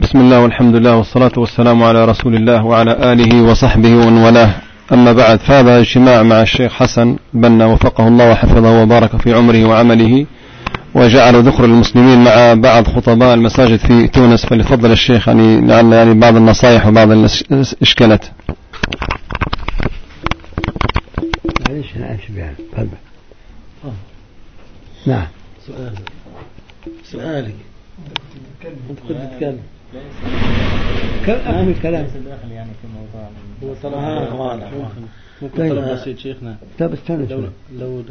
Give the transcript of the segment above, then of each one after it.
بسم الله والحمد لله والصلاة والسلام على رسول الله وعلى آله وصحبه ومن والاه. أما بعد فهذا اجتماع مع الشيخ حسن بنا وفقه الله وحفظه وبارك في عمره وعمله وجعل ذكر المسلمين مع بعض خطباء المساجد في تونس. فليفضل الشيخ يعني لعل يعني بعض النصائح وبعض الإشكالات. آسف يعني تفضل. نعم. سؤال سؤالك انت كنت تتكلم كم أكمل كلام داخل يعني في موضوع هو طلب آه، واضح. ممكن طيب. طلب بسيط شيخنا. طب استنى لو. لو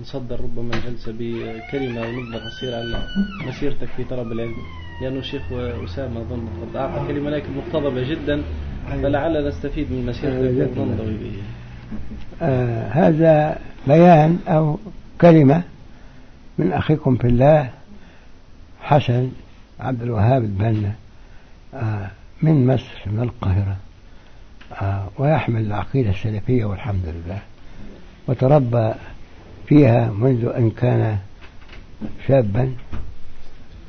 نصدر ربما الجلسة بكلمة ونقدر نصير على مسيرتك في طلب العلم. لأنه الشيخ أسامة أظن قد أعطى كلمة لكن مقتضبة جدا. فلعل نستفيد من مسيرتك. وننضوي به آه هذا بيان أو كلمة من أخيكم في الله حسن عبد الوهاب البنا آه من مصر من القاهرة آه ويحمل العقيدة السلفية والحمد لله. وتربى فيها منذ أن كان شابا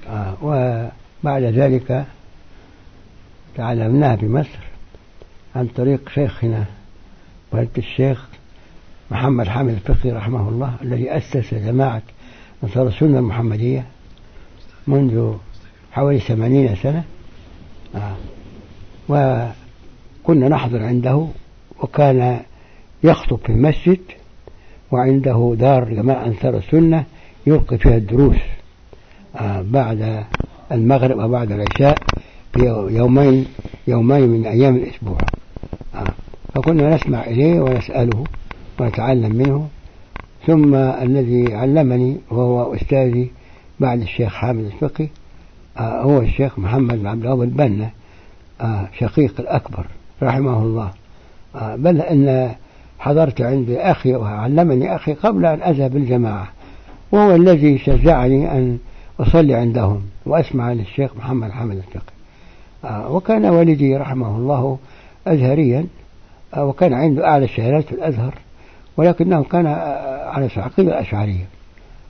آه وبعد ذلك تعلمناها في مصر عن طريق شيخنا فضيلة الشيخ محمد حامد الفقي رحمه الله الذي أسس جماعة أنصار السنة المحمدية منذ حوالي ثمانين سنة آه. وكنا نحضر عنده وكان يخطب في المسجد وعنده دار جماعة أنصار السنة يلقي فيها الدروس آه بعد المغرب أو بعد العشاء في يومين يومين من أيام الأسبوع آه. فكنا نسمع إليه ونسأله ونتعلم منه ثم الذي علمني وهو أستاذي بعد الشيخ حامد الفقي آه هو الشيخ محمد بن عبد الوهاب البنا آه شقيق الأكبر رحمه الله. آه بل أن حضرت عند أخي وعلمني أخي قبل أن أذهب الجماعة وهو الذي شجعني أن أصلي عندهم وأسمع للشيخ محمد حامد الفقي. وكان والدي رحمه الله أزهريا وكان عنده أعلى الشهادات في الأزهر. ولكنه كان آه على العقيدة الأشعرية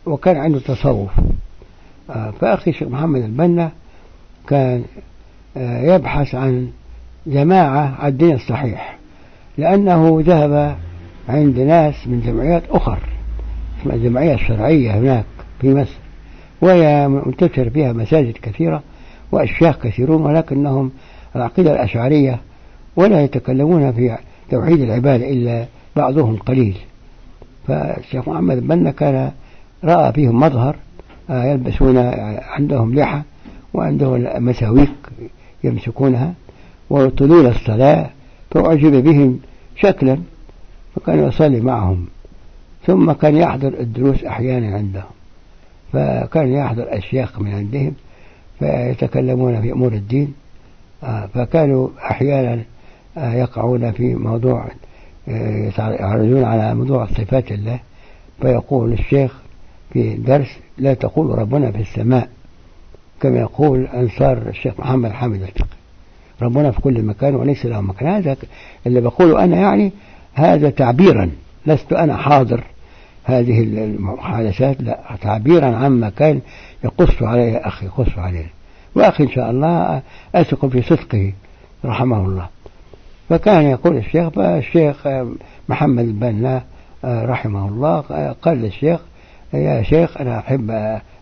وكان عنده تصوف. آه فأخي الشيخ محمد البنا كان آه يبحث عن جماعة على الدين الصحيح لأنه ذهب عند ناس من جمعيات أخر اسمها الجمعية الشرعية هناك في مصر وهي منتشر فيها مساجد كثيرة وأشياخ كثيرون ولكنهم العقيدة الأشعرية ولا يتكلمون في توحيد العبادة إلا بعضهم قليل. فالشيخ محمد بن كان رأى فيهم مظهر يلبسون عندهم لحى وعندهم مساويك يمسكونها ويطيلون الصلاة فأعجب بهم شكلا فكان يصلي معهم. ثم كان يحضر الدروس أحيانا عندهم. فكان يحضر أشياخ من عندهم فيتكلمون في أمور الدين فكانوا أحيانا يقعون في موضوع يعرضون على موضوع صفات الله فيقول الشيخ في درس لا تقول ربنا في السماء كما يقول أنصار الشيخ محمد حامد الفقي ربنا في كل مكان وليس له مكان. هذا اللي بقوله أنا يعني هذا تعبيرا. لست أنا حاضر هذه المحادثات لا تعبيرا عما كان يقص عليه أخي يقص عليه. وأخي إن شاء الله أثق في صدقه رحمه الله. فكان يقول الشيخ فالشيخ محمد البنا رحمه الله قال للشيخ يا شيخ أنا أحب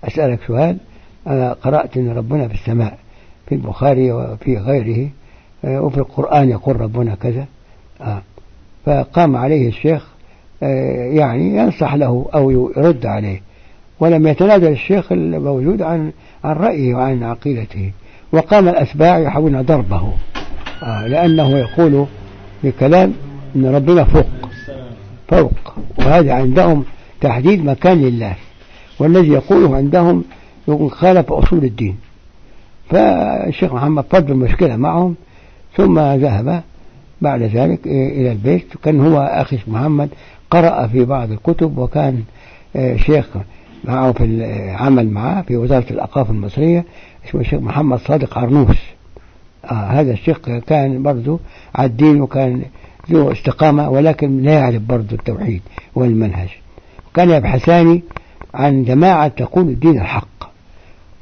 أسألك سؤال أنا قرأت أن ربنا في السماء في البخاري وفي غيره وفي القرآن يقول ربنا كذا. فقام عليه الشيخ يعني ينصح له أو يرد عليه ولم يتنازل الشيخ الموجود عن عن رأيه وعن عقيدته وقام الأتباع يحاولون ضربه. لأنه يقول بكلام أن ربنا فوق فوق. وهذا عندهم تحديد مكان لله. والذي يقوله عندهم يقول خالف أصول الدين. فالشيخ محمد فضل المشكلة معهم ثم ذهب بعد ذلك إلى البيت. كان هو أخي محمد قرأ في بعض الكتب وكان شيخ معه في العمل معه في وزارة الأوقاف المصرية اسمه الشيخ محمد صادق عرنوس. آه هذا الشيخ كان برضه على الدين وكان ذو استقامة ولكن لا يعرف برضه التوحيد والمنهج. كان يبحثان عن جماعة تقول الدين الحق.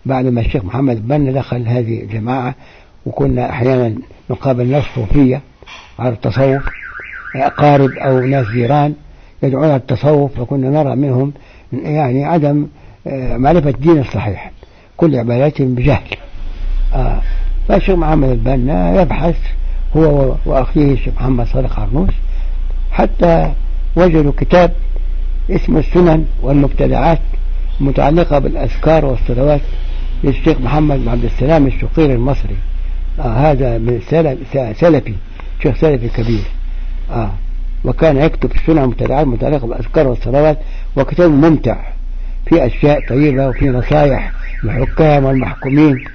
بعد ما الشيخ محمد بن دخل هذه الجماعة وكنا أحيانا نقابل ناس صوفية على التصوف أقارب أو ناس جيران يدعون على التصوف فكنا نرى منهم يعني عدم آه، معرفة الدين الصحيح. كل عباداتهم بجهل. آه فالشيخ محمد البنا؟ يبحث هو وأخيه الشيخ محمد صادق عرنوس حتى وجدوا كتاب اسمه السنن والمبتدعات متعلقة بالأذكار والصلوات للشيخ محمد بن عبد السلام الشقير المصري. آه هذا من سلفي شيخ سلفي كبير آه وكان يكتب السنن المبتدعات المتعلقة بالأذكار والصلوات وكتاب ممتع في أشياء طيبة وفي نصائح الحكام والمحكومين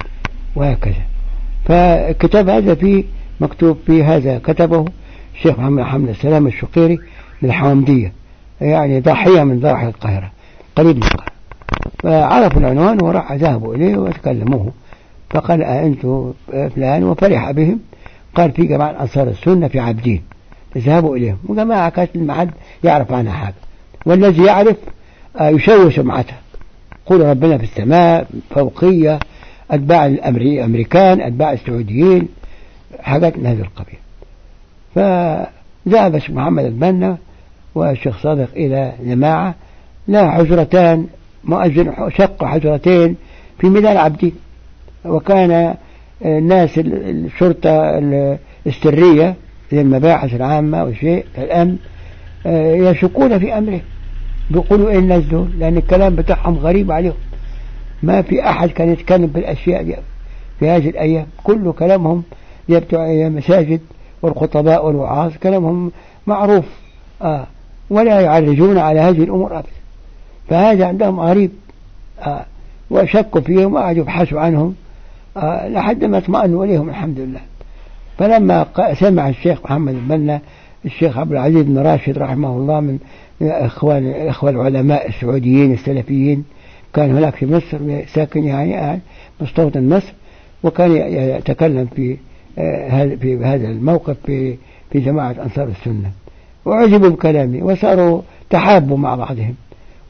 وهكذا. فالكتاب هذا فيه مكتوب فيه هذا كتبه الشيخ محمد حمد السلام الشقيري من الحوامدية يعني ضاحية من ضواحي القاهرة قريب من القاهرة. فعرفوا العنوان وراح ذهبوا إليه وتكلموه. فقال أنتم فلان وفرح بهم. قال في جماعة أنصار السنة في عابدين. اذهبوا إليهم. وجماعة كانت المعد؟ يعرف عنها حاجة والذي يعرف آه، يشوه سمعته قول ربنا في السماء فوقية أتباع الأمريكان أتباع السعوديين حاجات من هذا القبيل. فذهب الشيخ محمد البنا والشيخ صادق إلى جماعة لا حجرتان مؤذن شق حجرتين في ميدان عبدين وكان الناس الشرطة السرية المباحث العامة وشيء الأمن آه، يشكون في أمره. بيقولوا إيه الناس دول؟ لأن الكلام بتاعهم غريب عليهم. ما في أحد كان يتكلم بالأشياء دي في هذه الأيام. كل كلامهم يا بتوع المساجد والخطباء والوعاظ. كلامهم معروف آه ولا يعرجون على هذه الأمور أبدا. فهذا عندهم غريب آه وشكوا فيهم وقعدوا يبحثوا عنهم آه لحد ما اطمأنوا إليهم الحمد لله. فلما سمع الشيخ محمد البنا الشيخ عبد العزيز بن راشد رحمه الله من إخوان الإخوة العلماء السعوديين السلفيين كان هناك في مصر ساكن يعني مستوطن مصر وكان يتكلم في آه، في هذا الموقف في في جماعة أنصار السنة. وعجبوا بكلامي وصاروا تحابوا مع بعضهم.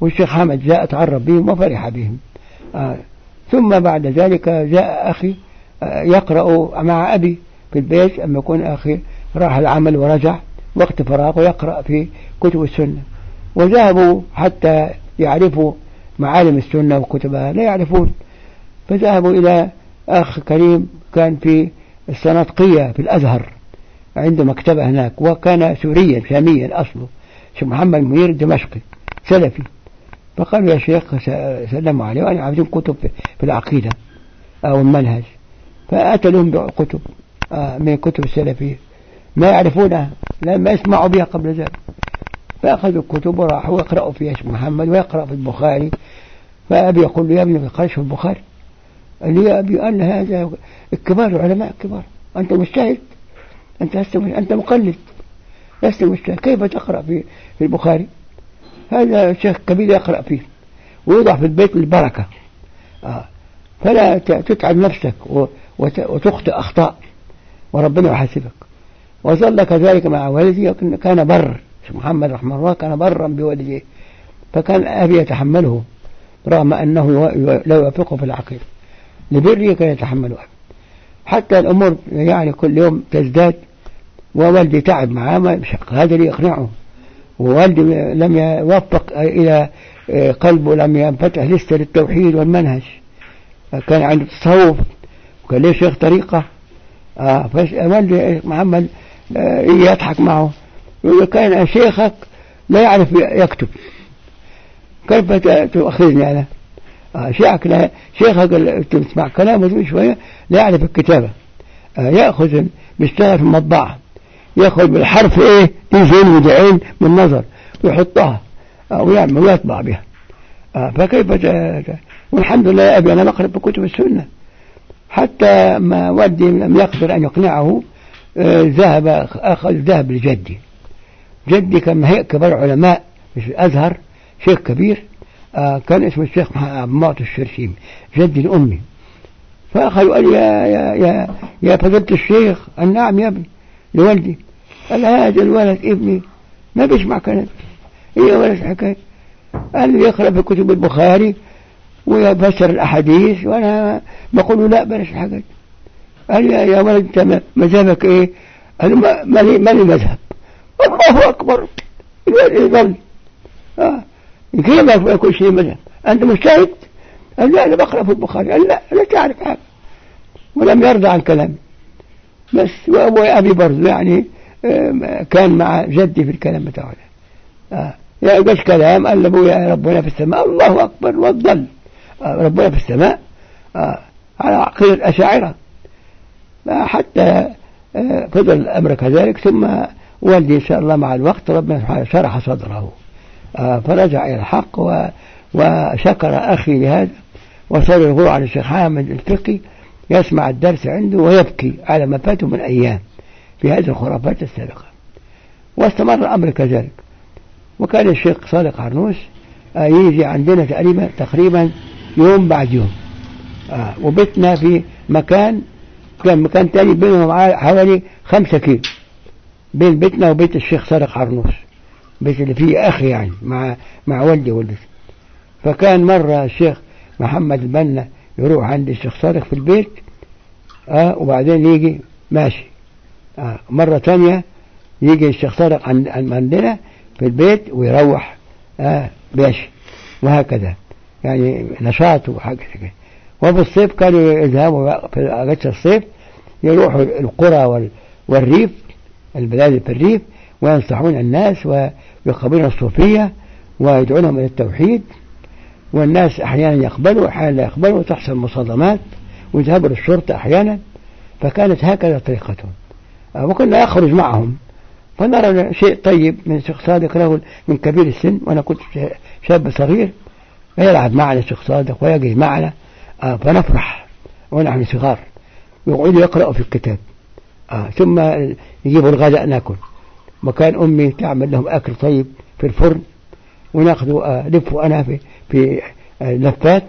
والشيخ حمد جاء تعرف بهم وفرح بهم. آه ثم بعد ذلك جاء أخي آه يقرأ مع أبي في البيت أما يكون أخي راح العمل ورجع وقت فراغه يقرأ في كتب السنة. وذهبوا حتى يعرفوا معالم السنة وكتبها لا يعرفون. فذهبوا إلى أخ كريم كان في السنطقية في الأزهر عنده مكتبة هناك وكان سوريا شاميا أصله شيخ محمد منير دمشقي سلفي. فقالوا يا شيخ سلموا عليه وأنا عاوزين كتب في العقيدة أو المنهج. فأتى لهم بكتب آه، من كتب السلفية. ما يعرفونها لما يسمعوا بها قبل ذلك. فأخذوا الكتب وراحوا يقرأوا فيها شيخ محمد ويقرأ في البخاري. فأبي يقول له يا ابني ما في البخاري. قال لي يا أبي أن هذا الكبار العلماء الكبار. أنت مجتهد؟ أنت أنت مقلد؟ لست مجتهد. كيف تقرأ في في البخاري؟ هذا شيخ كبير يقرأ فيه. ويوضع في البيت البركة. آه. فلا تتعب نفسك وتخطئ أخطاء. وربنا يحاسبك. وظل كذلك مع والدي كان بر. محمد رحمه الله كان برا بوالديه فكان أبي يتحمله رغم أنه لا يوافقه في العقيدة. لبره كان يتحمله أبي. حتى الأمور يعني كل يوم تزداد ووالدي تعب معاه ما هذا اللي يقنعه. ووالدي لم يوفق إلى قلبه لم ينفتح لسه للتوحيد والمنهج. كان عنده تصوف وكان له شيخ طريقة؟ آه فوالدي محمد آه يضحك معه. يقول كان شيخك لا يعرف يكتب. كيف تؤخذني أنا؟ آه شيخك لا شيخك تسمع كلامه شوية لا يعرف الكتابة. آه يأخذ بيشتغل في المطبعة. يأخذ بالحرف إيه؟ دي زين ودي عين من نظر ويحطها آه ويعمل ويطبع بها. فكيف والحمد لله يا أبي أنا بقرأ بكتب السنة. حتى ما والدي لم يقدر أن يقنعه ذهب أخذ ذهب لجدي. جدي كان هيئ كبار علماء في الأزهر شيخ كبير آه كان اسمه الشيخ عبد المعطي الشرشيمي جدي الأمي. فأخذ قال يا يا يا يا فضيلة الشيخ نعم يا ابني لوالدي. قال هذا الولد ابني. ما بيسمع كلام. هي ولا الحكاية؟ قال لي يقرأ في كتب البخاري ويفسر الأحاديث وأنا بقول له لا بلاش الحاجات قال يا يا ولد أنت مذهبك إيه؟ قال لي ما لي مذهب. الله أكبر. يظل آه. كيف ما يكون شيء مذهب أنت مجتهد؟ قال لا أنا بقرأ في البخاري. قال لا لا تعرف حاجة ولم يرضى عن كلامي. بس وأبو أبي برضه يعني كان مع جدي في الكلام بتاعه. آه. يا قش كلام قال لأبويا ربنا في السماء. الله أكبر وضل آه ربنا في السماء. على عقيدة الأشاعرة. حتى فضل الأمر كذلك ثم والدي إن شاء الله مع الوقت ربنا شرح صدره. آه فرجع إلى الحق وشكر أخي لهذا وصار يقول عن الشيخ حامد الفقي يسمع الدرس عنده ويبكي على ما فاته من أيام في هذه الخرافات السابقة. واستمر الأمر كذلك. وكان الشيخ صادق عرنوس آه يجي عندنا تقريبا تقريبا يوم بعد يوم. آه وبيتنا في مكان كان مكان تاني بينهم حوالي خمسة كيلو. بين بيتنا وبيت الشيخ صادق عرنوس بيت اللي فيه أخي يعني مع مع والدي ووالدتي. فكان مرة الشيخ محمد البنا يروح عند الشيخ صادق في البيت آه وبعدين يجي ماشي. آه مرة ثانية يجي الشيخ صادق عند عندنا في البيت ويروح آه ماشي وهكذا. يعني نشاط وحاجة كده. وفي الصيف كانوا يذهبوا في الصيف يروحوا القرى والريف البلاد في الريف وينصحون الناس ويقبلون الصوفية ويدعونهم إلى التوحيد. والناس أحيانا يقبلوا وأحيانا لا يقبلوا وتحصل مصادمات ويذهبوا للشرطة أحيانا. فكانت هكذا طريقتهم. وكنا يخرج معهم. فنرى شيء طيب من الشيخ صادق رجل من كبير السن وأنا كنت شاب صغير فيلعب معنا الشيخ صادق ويجري معنا. فنفرح ونحن صغار. ويقعدوا يقرأوا في الكتاب. ثم يجيبوا الغداء ناكل. وكان أمي تعمل لهم أكل طيب في الفرن وناخذوا لفوا أنا في في لفات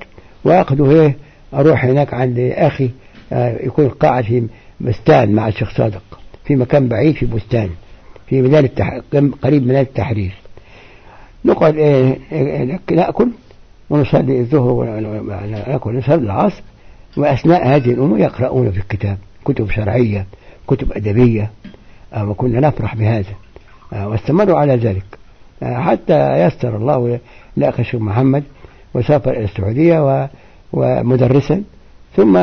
وأخذوا إيه أروح هناك عند أخي يكون قاعد في بستان مع الشيخ صادق في مكان بعيد في بستان في ميدان التح... قريب ميدان التحرير. نقعد إيه نأكل ونصلي الظهر ونأكل نصلي العصر وأثناء هذه الأمور يقرؤون في الكتاب كتب شرعية. كتب أدبية وكنا نفرح بهذا واستمروا على ذلك حتى يسر الله لأخي الشيخ محمد وسافر إلى السعودية. ومدرسا ثم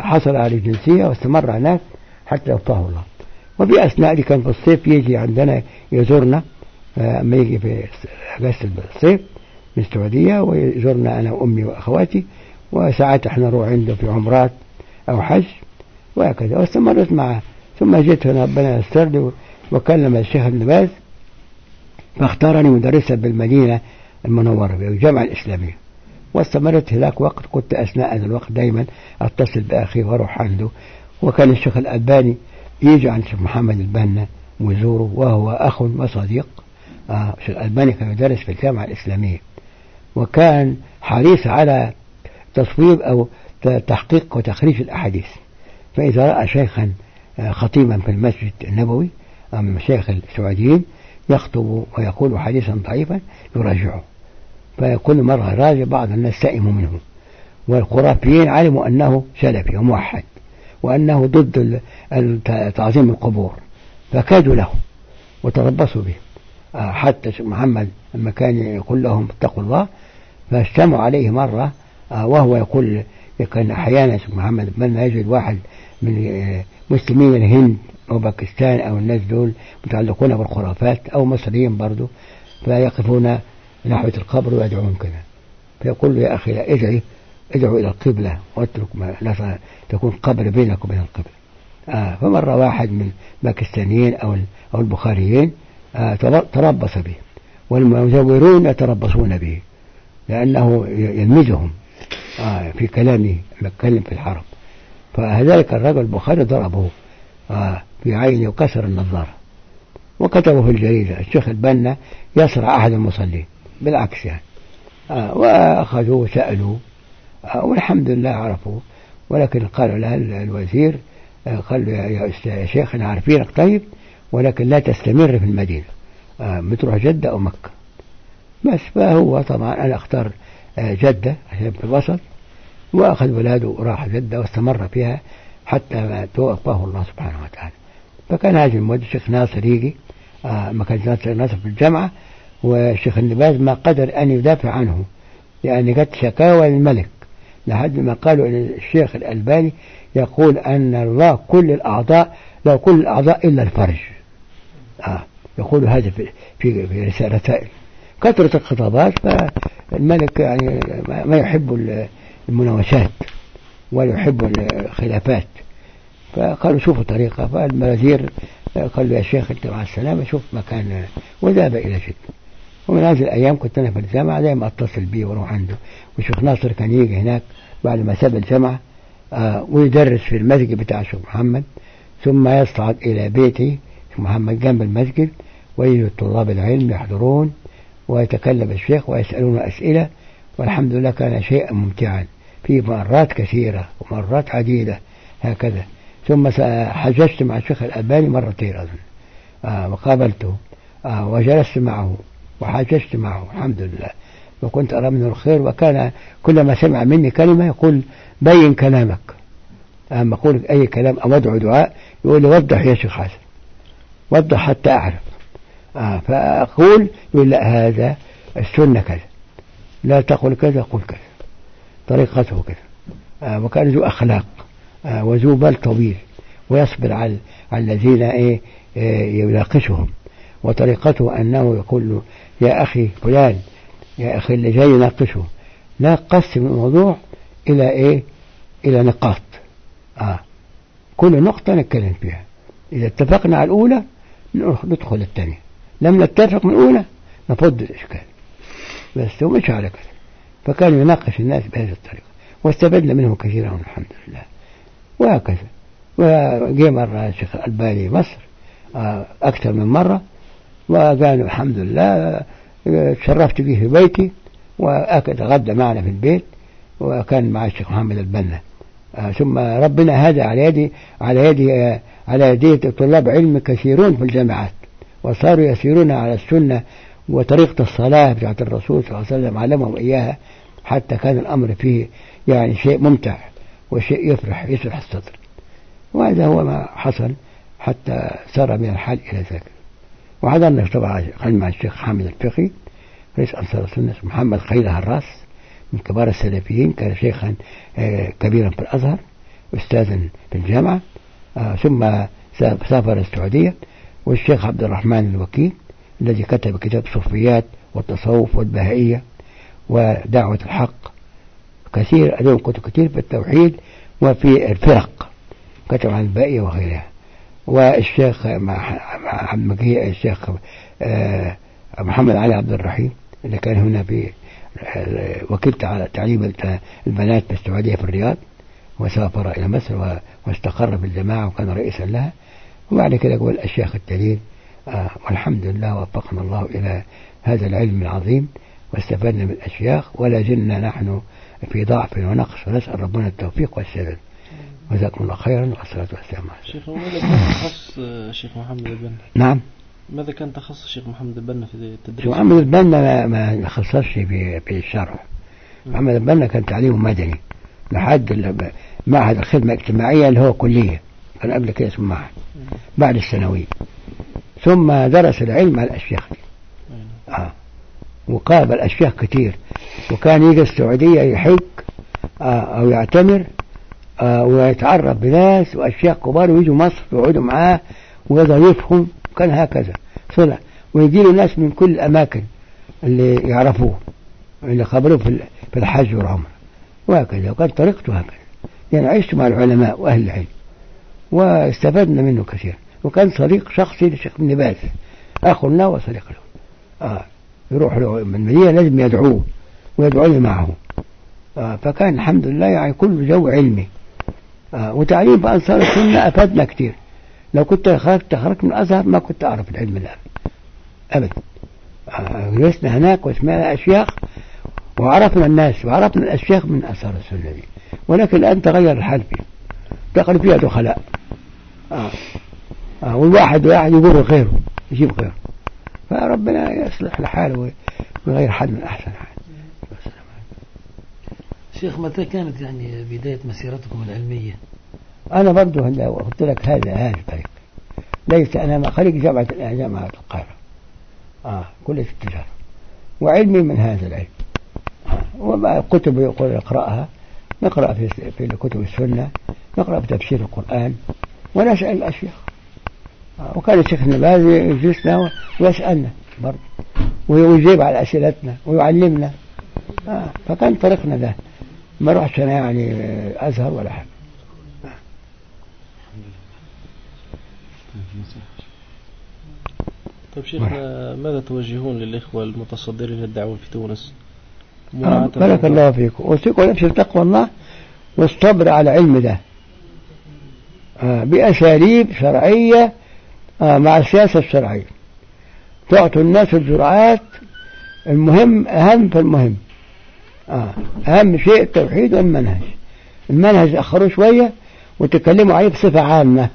حصل على الجنسية واستمر هناك حتى وفاه الله وفي أثناء دي كان في الصيف يجي عندنا يزورنا أما يجي في أجازة الصيف من السعودية ويزورنا أنا وأمي وأخواتي وساعات إحنا نروح عنده في عمرات أو حج وهكذا. واستمرت معه. ثم جيت هنا ربنا يستر لي وكلم الشيخ ابن باز فاختارني مدرسا بالمدينة المنورة بالجامعة الإسلامية. واستمرت هناك وقت كنت أثناء هذا الوقت دائما أتصل بأخي وأروح عنده. وكان الشيخ الألباني يجي عند الشيخ محمد البنا ويزوره وهو أخ وصديق آه الشيخ الألباني كان يدرس في الجامعة الإسلامية. وكان حريص على تصويب أو تحقيق وتخريج الأحاديث. فإذا رأى شيخا خطيبا في المسجد النبوي أو من المشايخ السعوديين يخطب ويقول حديثا ضعيفا يراجعه. فكل مرة راجع بعض الناس سئموا منه. والخرافيين علموا أنه سلفي وموحد وأنه ضد تعظيم القبور. فكادوا له وتربصوا به. حتى محمد لما كان يقول لهم اتقوا الله فاجتمعوا عليه مرة وهو يقول كان أحيانا محمد من يجد واحد من مسلمين الهند أو باكستان أو الناس دول متعلقون بالخرافات أو مصريين برضو فيقفون نحو القبر ويدعون كذا. فيقول له يا أخي لا ادعي ادعو إلى القبلة واترك ما لا تكون قبر بينك وبين القبلة. آه فمرة واحد من باكستانيين أو أو البخاريين آه تربص به والمزورون يتربصون به لأنه يلمزهم. آه في كلامه يتكلم في الحرم فذلك الرجل البخاري ضربه آه في عينه وكسر النظارة. وكتبه في الجريدة الشيخ البنا يصرع أحد المصلين بالعكس يعني. آه وأخذوه وسألوا آه والحمد لله عرفوا ولكن قالوا له الوزير قال له يا شيخ إحنا عارفينك طيب ولكن لا تستمر في المدينة بتروح جدة أو مكة. بس فهو طبعا أنا أختار جدة عشان في الوسط. وأخذ ولاده وراح جدة واستمر فيها حتى توفاه الله سبحانه وتعالى. فكان هذا المود الشيخ ناصر يجي آه ما كان ناصر ناصر في الجامعة والشيخ النباز ما قدر أن يدافع عنه لأن جت شكاوى للملك. لحد ما قالوا أن الشيخ الألباني يقول أن الله كل الأعضاء لا كل الأعضاء إلا الفرج. آه يقول هذا في في, في رسائل كثرة الخطابات فالملك يعني ما يحب المناوشات ولا يحب الخلافات فقالوا شوفوا طريقة. فالوزير قال له يا شيخ أنت مع السلامة شوف مكان وذهب إلى جدة ومن هذه الأيام كنت أنا في الجامعة دائما أتصل بيه وأروح عنده. والشيخ ناصر كان يجي هناك بعد ما ساب الجامعة آه ويدرس في المسجد بتاع الشيخ محمد. ثم يصعد إلى بيتي محمد جنب المسجد ويجي طلاب العلم يحضرون ويتكلم الشيخ ويسألون أسئلة والحمد لله كان شيئا ممتعا. في مرات كثيرة ومرات عديدة هكذا. ثم حججت مع الشيخ الألباني مرتين أظن آه وقابلته. آه وجلست معه وحاججت معه الحمد لله. وكنت أرى منه الخير وكان كلما سمع مني كلمة يقول بين كلامك. أما أقول أي كلام أو أدعو دعاء يقول لي وضح يا شيخ حسن. وضح حتى أعرف. آه فأقول يقول لا هذا السنة كذا. لا تقل كذا قل كذا. طريقته كذا. آه وكان ذو أخلاق آه وذو بال طويل ويصبر على الذين إيه, إيه يناقشهم وطريقته أنه يقول له يا أخي فلان يا أخي اللي جاي يناقشه. لا قسم الموضوع إلى إيه إلى نقاط. آه كل نقطة نتكلم فيها. إذا اتفقنا على الأولى ندخل الثانية. لم نتفق من الأولى نفض الإشكال. بس هو مش على كذا. فكان يناقش الناس بهذه الطريقة واستفدنا منه كثيرا الحمد لله. وهكذا. وجاء مرة الشيخ الألباني مصر آه أكثر من مرة وقال الحمد لله تشرفت به في بيتي وأكل غدا معنا في البيت وكان مع الشيخ محمد البنا. آه ثم ربنا هذا على يدي على يدي آه على يدي طلاب علم كثيرون في الجامعات وصاروا يسيرون على السنة وطريقة الصلاة بتاعت الرسول صلى الله عليه وسلم علمهم إياها حتى كان الأمر فيه يعني شيء ممتع وشيء يفرح يشرح الصدر. وهذا هو ما حصل حتى صار من الحال إلى ذاك وحضرنا طبعا مع الشيخ حامد الفقي رئيس أنصار السنة محمد خير هراس من كبار السلفيين كان شيخا كبيرا في الأزهر أستاذا في الجامعة ثم سافر السعودية والشيخ عبد الرحمن الوكيل الذي كتب كتاب الصوفيات والتصوف والبهائية ودعوة الحق. كثير لهم كتب كثير في التوحيد وفي الفرق كتب عن البهائية وغيرها. والشيخ مع الشيخ محمد علي عبد الرحيم اللي كان هنا في وكلت على تعليم البنات في السعودية في الرياض وسافر إلى مصر واستقر في الجماعة وكان رئيسا لها. وبعد كده يقول الشيخ الدليل والحمد لله وفقنا الله إلى هذا العلم العظيم واستفدنا من الأشياخ ولا زلنا نحن في ضعف ونقص ونسأل ربنا التوفيق والسداد. جزاكم الله خيرا والصلاة والسلام على شيخ ماذا كان تخصص الشيخ محمد البنا؟ نعم. ماذا كان تخصص الشيخ محمد البنا في التدريس؟ شيخ محمد البنا ما ما خصصش في في الشرح. محمد البنا كان تعليمه مدني. لحد معهد الخدمة الاجتماعية اللي هو كلية. كان قبل كده اسمه معهد. بعد الثانوية. ثم درس العلم على الأشياخ. دي آه. وقابل أشياخ كتير. وكان يجي السعودية يحج آه أو يعتمر آه ويتعرف بناس وأشياخ كبار ويجوا مصر ويقعدوا معاه ويضيفهم. كان هكذا. صلح ويجي له ناس من كل الأماكن اللي يعرفوه اللي خبروه في الحج والعمرة. وهكذا. وكان طريقته هكذا يعني عشت مع العلماء وأهل العلم. واستفدنا منه كثير وكان صديق شخصي للشيخ ابن باز أخ وصديق له. آه يروح له من المدينة لازم يدعوه ويدعوني معه. آه فكان الحمد لله يعني كل جو علمي. آه وتعليم في أنصار السنة أفادنا كتير. لو كنت خرجت خرجت من الأزهر ما كنت أعرف العلم الآن. أبدا آه جلسنا هناك وسمعنا أشياخ وعرفنا الناس وعرفنا الأشياخ من أثار السنة دي. ولكن الآن تغير الحال فيها. دخل فيها دخلاء. آه. آه والواحد واحد يقول غيره يجيب غيره فربنا يصلح لحاله ويغير حال من أحسن حال. شيخ متى كانت يعني بداية مسيرتكم العلمية؟ أنا برضه قلت لك هذا هذا الطريق ليس أنا خريج جامعة جامعة القاهرة. آه كلية التجارة. وعلمي من هذا العلم. آه وما كتب يقول نقرأها نقرأ في في كتب السنة. نقرأ في تفسير القرآن. ونسأل الأشياء آه وكان الشيخ النباز يجلسنا ويسألنا برضه ويجيب على أسئلتنا ويعلمنا. آه فكان طريقنا ده. ما رحتش أنا يعني أزهر ولا حاجة. طيب شيخنا ماذا توجهون للإخوة المتصدرين للدعوة في تونس؟ آه بارك الله فيكم. أوصيكم نفسي بتقوى الله والصبر على علم ده. آه بأساليب شرعية آه مع السياسة الشرعية. تعطوا الناس الجرعات المهم أهم فالمهم آه. أهم شيء التوحيد والمنهج. المنهج أخروه شوية وتكلموا عليه بصفة عامة.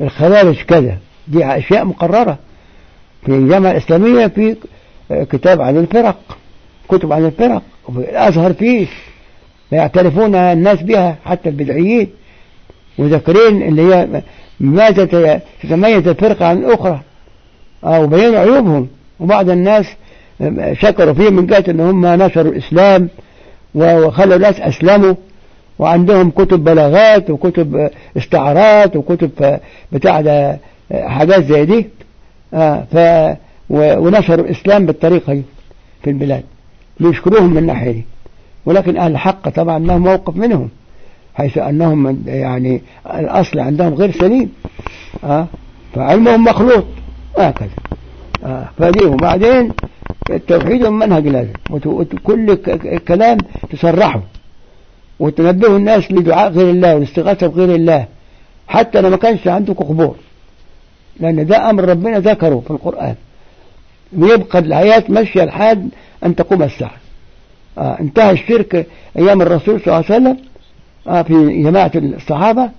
الخوارج كذا. دي أشياء مقررة. في الجامعة الإسلامية في كتاب عن الفرق كتب عن الفرق. الأزهر فيه يعترفون الناس بها حتى البدعيين. وذكرين اللي هي ماذا تتميز الفرقة عن الأخرى؟ أو بينوا عيوبهم. وبعض الناس شكروا فيه من جهة إن هم نشروا الإسلام وخلوا الناس أسلموا. وعندهم كتب بلاغات وكتب استعارات وكتب بتاع حاجات زي دي. آه ف ونشروا الإسلام بالطريقة دي في البلاد. بيشكروهم من الناحية دي. ولكن أهل الحق طبعا لهم موقف منهم. حيث أنهم يعني الأصل عندهم غير سليم. آه؟ فعلمهم مخلوط. هكذا. آه. فدي وبعدين التوحيد منهج لازم. وكل كلام تصرحه. وتنبهوا الناس لدعاء غير الله والاستغاثة بغير الله. حتى لو ما كانش عندكم قبور لأن ده أمر ربنا ذكره في القرآن. ويبقى الحياة ماشية لحد أن تقوم الساعة. آه. انتهى الشرك أيام الرسول صلى الله عليه وسلم. في جماعة الصحابة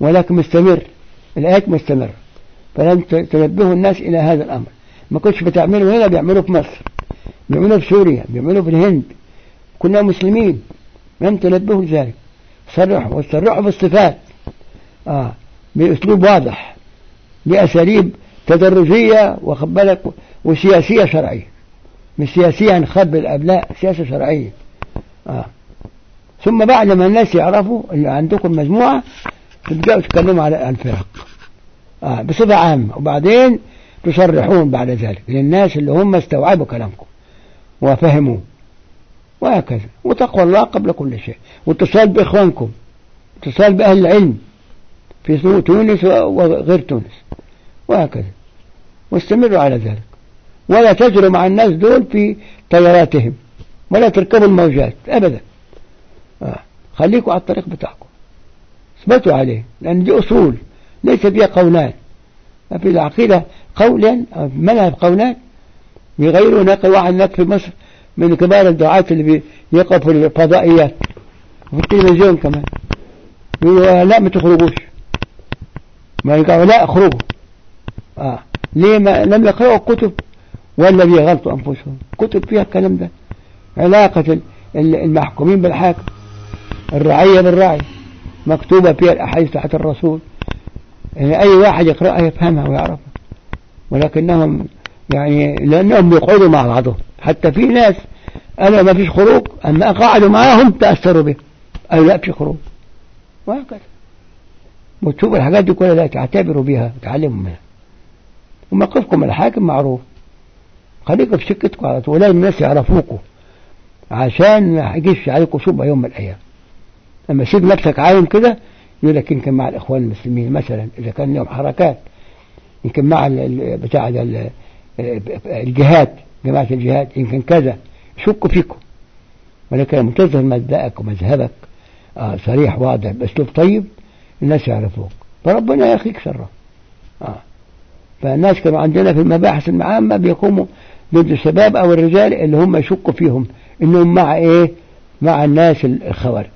ولكن مستمر. الآيات مستمرة. فلن تنبهوا الناس إلى هذا الأمر. ما كنتش بتعملوا هنا بيعملوا في مصر. بيعملوا في سوريا بيعملوا في الهند. كنا مسلمين. لم تنبهوا لذلك. صرحوا وصرحوا بالصفات. آه بأسلوب واضح. بأساليب تدرجية واخد بالك وسياسية شرعية. مش سياسية نخبي الأبناء سياسة شرعية. آه. ثم بعد ما الناس يعرفوا اللي عندكم مجموعة تبدأوا تتكلموا على الفرق آه بصفة عامة. وبعدين تصرحون بعد ذلك. للناس اللي هم استوعبوا كلامكم. وفهموه. وهكذا. وتقوى الله قبل كل شيء. واتصال بإخوانكم. اتصال بأهل العلم. في تونس وغير تونس. وهكذا. واستمروا على ذلك. ولا تجروا مع الناس دول في طياراتهم. ولا تركبوا الموجات. أبدا. آه. خليكم على الطريق بتاعكم. اثبتوا عليه لأن دي أصول ليس فيها قولان. في العقيدة قولا منهج قولان. بيغيروا هناك واحد هناك في مصر من كبار الدعاة اللي بيقفوا في الفضائيات. وفي التلفزيون كمان. يقولوا لا ما تخرجوش. ما يقولوا لا اخرجوا. آه. ليه ما لم يقرأوا الكتب؟ ولا بيغلطوا أنفسهم. كتب فيها الكلام ده. علاقة المحكومين بالحاكم. الرعية بالراعي مكتوبة فيها الأحاديث تحت الرسول. يعني أي واحد يقرأها يفهمها ويعرفها. ولكنهم يعني لأنهم بيقعدوا مع بعضهم. حتى في ناس أنا ما فيش خروج أما قعدوا معاهم تأثروا به أو لا في خروج. وهكذا. وتشوف الحاجات دي كلها تعتبروا بها وتعلموا منها. وموقفكم الحاكم معروف. خليكم في سكتكم على طول. الناس يعرفوكم. عشان ما يجيش عليكم شبهة يوم من الأيام. لما تسيب نفسك عايم كده يقول لك يمكن مع الإخوان المسلمين مثلا إذا كان لهم حركات. يمكن مع بتاع الجهاد جماعة الجهاد يمكن كذا. يشكوا فيكم. ولكن لما تظهر مبدأك ومذهبك. آه صريح واضح. بأسلوب طيب الناس يعرفوك. فربنا يخيك شره آه. فالناس كانوا عندنا في المباحث العامة بيقوموا ضد الشباب أو الرجال اللي هم يشكوا فيهم إنهم مع إيه؟ مع الناس الخوارج.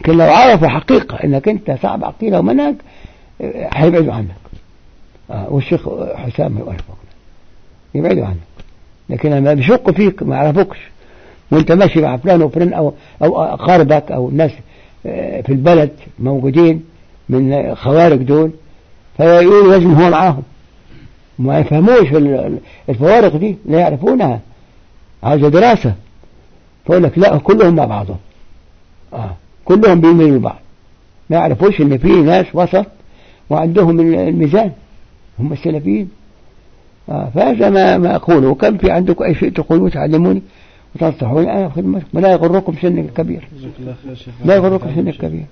لكن لو عرفوا حقيقة إنك أنت صعب عقيدة ومنهج هيبعدوا عنك. آه والشيخ حسام يوافقنا يبعدوا عنك. لكن لما بيشقوا فيك ما يعرفوكش. وأنت ماشي مع فلان وفلان أو أو أقاربك أو الناس آه، في البلد موجودين من خوارج دول فيقولوا لازم هو معاهم. ما يفهموش الفوارق دي لا يعرفونها. عايزة دراسة. فيقول لك لا كلهم مع بعضهم. آه. كلهم بيميلوا بعض. ما يعرفوش إن في ناس وسط وعندهم الميزان. هم السلفيين. آه فهذا ما ما أقوله. وكم في عندكم أي شيء تقولوا تعلموني وتنصحوني؟ أنا خدمتكم ولا يغركم سن الكبير. لا يغركم سن الكبير.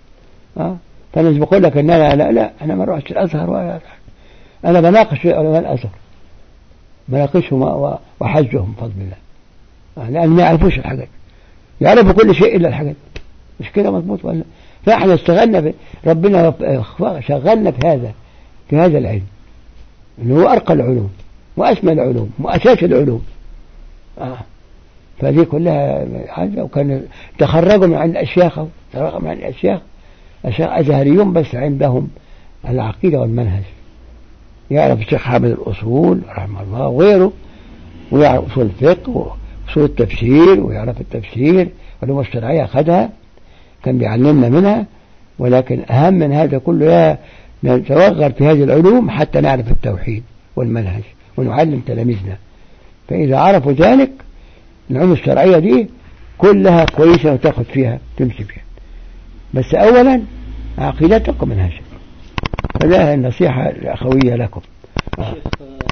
آه فأنا مش بقول لك إن أنا لا لا أنا ما رحتش الأزهر ولا أنا بناقش علماء الأزهر. بناقشهم وحجهم بفضل الله. آه لأن ما يعرفوش الحاجات. يعرفوا كل شيء إلا الحاجات. مش كده مضبوط ولا فاحنا اشتغلنا. ربنا شغلنا في هذا في هذا العلم اللي هو أرقى العلوم وأسمى العلوم وأساس العلوم آه. فدي كلها حاجة وكان تخرجوا من عند الأشياخ تخرجوا من عند الأشياخ أشياخ أزهريون بس عندهم العقيدة والمنهج يعرف الشيخ حامد الأصول رحمه الله وغيره ويعرف أصول الفقه وأصول التفسير ويعرف التفسير والعلوم الشرعية أخذها كان بيعلمنا منها ولكن أهم من هذا كله نتوغل في هذه العلوم حتى نعرف التوحيد والمنهج ونعلم تلاميذنا. فإذا عرفوا ذلك العلوم الشرعية دي كلها كويسة وتاخد فيها تمشي فيها. بس أولا عقيدتك ومنهجك. فده النصيحة الأخوية لكم.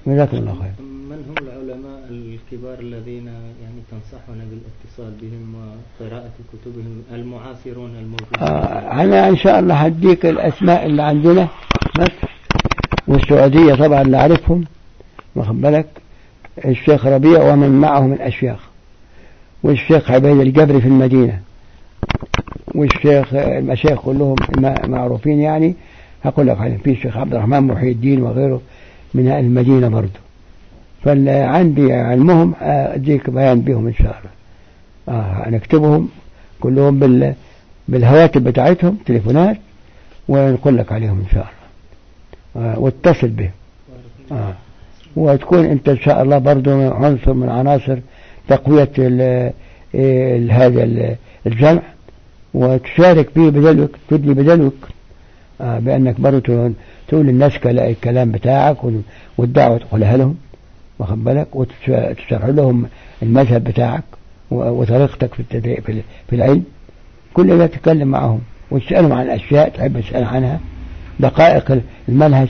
جزاكم الله خير من هم العلماء الكبار الذين يعني تنصحنا بالاتصال بهم وقراءة كتبهم المعاصرون الموجودين. آه أنا إن شاء الله هديك الأسماء اللي عندنا. بس والسعودية طبعا اللي أعرفهم واخد بالك؟ الشيخ ربيع ومن معه من أشياخ. والشيخ عبيد الجبري في المدينة. والشيخ المشايخ كلهم معروفين يعني. هقول لك عليهم في الشيخ عبد الرحمن محي الدين وغيره من المدينة برضه فعندي علمهم أديك بيان بهم إن شاء الله. آه هنكتبهم كلهم بال بالهواتف بتاعتهم تليفونات ونقول لك عليهم إن شاء الله. آه واتصل بهم. آه وتكون أنت إن شاء الله برضو عنصر من عناصر تقوية هذا الجمع وتشارك فيه بدلوك تدلي بدلوك. آه بأنك برضو تقول للناس الكلام بتاعك والدعوة تقولها لهم. واخد بالك؟ وتشرح لهم المذهب بتاعك وطريقتك في في العلم. كل ده تتكلم معهم وتسألهم عن أشياء تحب تسأل عنها. دقائق المنهج.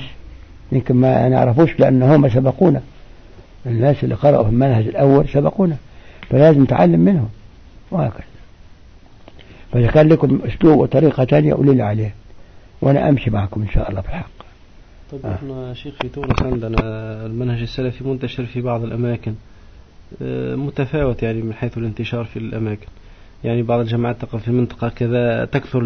يمكن ما نعرفوش لأن هم سبقونا. الناس اللي قرأوا في المنهج الأول سبقونا. فلازم نتعلم منهم. وهكذا. فإذا كان لكم أسلوب وطريقة ثانية قولوا لي عليه وأنا أمشي معكم إن شاء الله في الحق طيب آه. إحنا شيخ في تونس عندنا المنهج السلفي منتشر في بعض الأماكن آه، متفاوت يعني من حيث الانتشار في الأماكن يعني بعض الجماعات تقع في منطقة كذا تكثر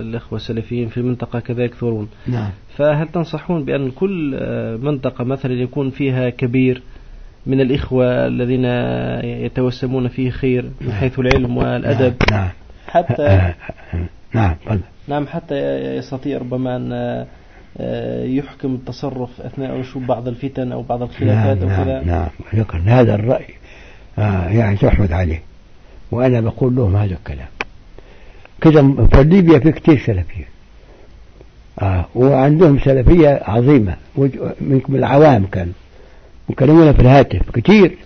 الإخوة السلفيين في منطقة كذا يكثرون نعم. فهل تنصحون بأن كل آه، منطقة مثلا يكون فيها كبير من الإخوة الذين يتوسمون فيه خير من نعم. حيث العلم والأدب نعم. نعم. حتى نعم نعم حتى يستطيع ربما أن آه، يحكم التصرف أثناء نشوب بعض الفتن أو بعض الخلافات نعم أو كذا. نعم نعم هذا الرأي. آه يعني تحمد عليه. وأنا بقول لهم هذا الكلام. كده في ليبيا في كتير سلفية آه وعندهم سلفية عظيمة. منكم العوام كانوا يكلمونا في الهاتف كتير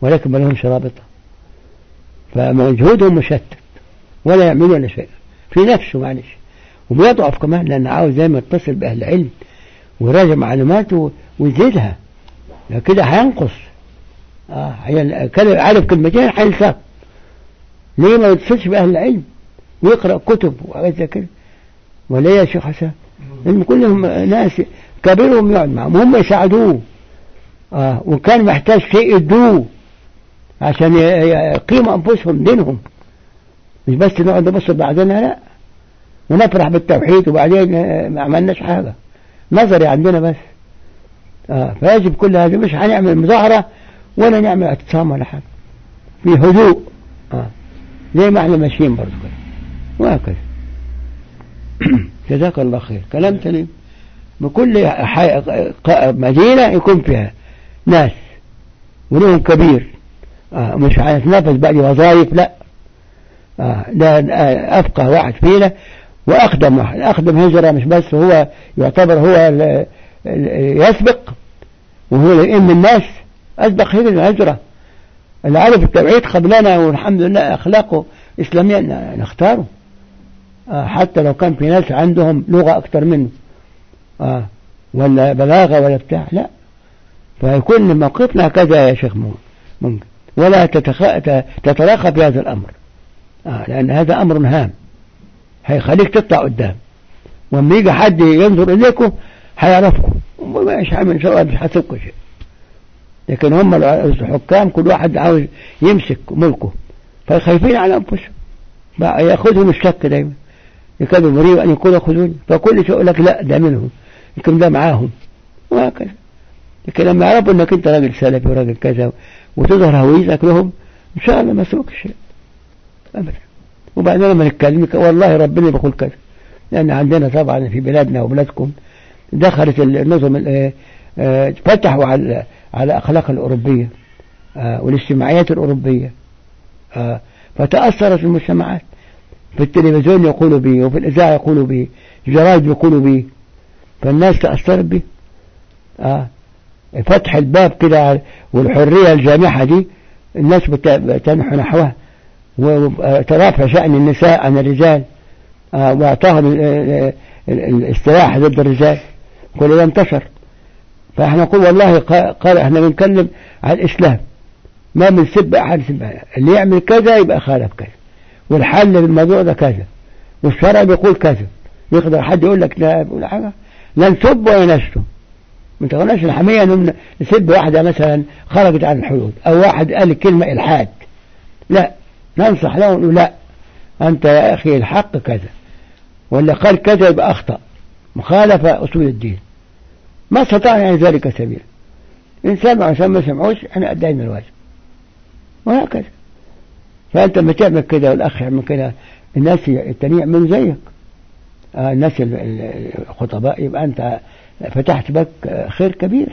ولكن ما لهمش رابطة. فمجهودهم مشتت. ولا يعملون شيء في نفسه معلش. وبيضعف كمان لأن عاوز دايما يتصل بأهل العلم ويراجع معلوماته ويزيدها. كده هينقص. آه عارف كلمتين هينساق ليه ما يتصلش بأهل العلم ويقرأ كتب وحاجات زي كده؟ ولا يا شيخ حسن؟ لأن كلهم ناس كبيرهم يقعد معهم هم يساعدوه. آه وكان محتاج شيء يدوه عشان يقيموا أنفسهم دينهم. مش بس نقعد نبص بعدنا لا. ونفرح بالتوحيد وبعدين ما عملناش حاجة. نظري عندنا بس. آه فيجب كل هذا مش هنعمل مظاهرة ولا نعمل اعتصام ولا حاجة. في هدوء. آه. زي ما إحنا ماشيين برضه كده وهكذا. جزاك الله خير. كلام سليم. بكل مدينة يكون فيها ناس. ولهم كبير. آه مش هنتنافس بقى وظائف لا. آه ده أفقه واحد فينا. وأخدم واحد أخدم هجرة مش بس هو يعتبر هو يسبق وهو يئم الناس. أسبق هجرة اللي عرف التوحيد قبلنا والحمد لله أخلاقه إسلامية نختاره. آه حتى لو كان في ناس عندهم لغة أكثر منه. آه ولا بلاغة ولا بتاع لا. فيكون موقفنا كذا يا شيخ ممكن. ولا تتخ... تتراخى في هذا الأمر. آه لأن هذا أمر هام. هيخليك تطلع قدام. ولما يجي حد ينظر إليكم هيعرفكم. مش إن شاء الله مش هتبقوا شيء. لكن هم الحكام كل واحد عاوز يمسك ملكه. فخايفين على أنفسهم. بقى يأخذهم الشك دايما. يكادوا مريض أن يكونوا يأخذوني. فكل شيء يقول لك لا ده منهم. يمكن ده معاهم. وهكذا. لكن لما يعرفوا إنك أنت راجل سلفي وراجل كذا وتظهر هويتك لهم إن شاء الله ما يسوق شيء. ابدا. وبعدين لما نتكلم والله ربنا بيقول كذا. لأن عندنا طبعا في بلادنا وبلادكم دخلت النظم فتحوا على على أخلاق الأوروبية والاجتماعيات الأوروبية فتأثرت المجتمعات. في التلفزيون يقولوا به وفي الإذاعة يقولوا به الجرايد يقولوا به. فالناس تأثرت به. آه فتح الباب كده والحرية الجامحة دي الناس بتنحو نحوها. وترافع شأن النساء عن الرجال آه وأعطاهم الاستراحة ضد الرجال كل ده انتشر. فإحنا نقول والله قال إحنا بنتكلم عن الإسلام ما بنسب أحد اللي يعمل كذا يبقى خالف كذا والحل للموضوع ده كذا والشرع بيقول كذا يقدر حد يقول لك لا يقول حاجة؟ لا نسب ولا نشتم. ما تغناش الحمية نسب واحدة مثلا خرجت عن الحدود أو واحد قال كلمة إلحاد. لا ننصح له ونقول لا. أنت يا أخي الحق كذا. ولا قال كذا يبقى أخطأ. مخالفة أصول الدين. ما استطاع يعني ذلك سبيلا. إن سمع عشان ما سمعوش إحنا ادينا الواجب وهكذا. فأنت لما تعمل كده والأخ يعمل كده الناس التانيين يعملوا زيك. آه الناس الخطباء يبقى أنت فتحت بك خير كبير.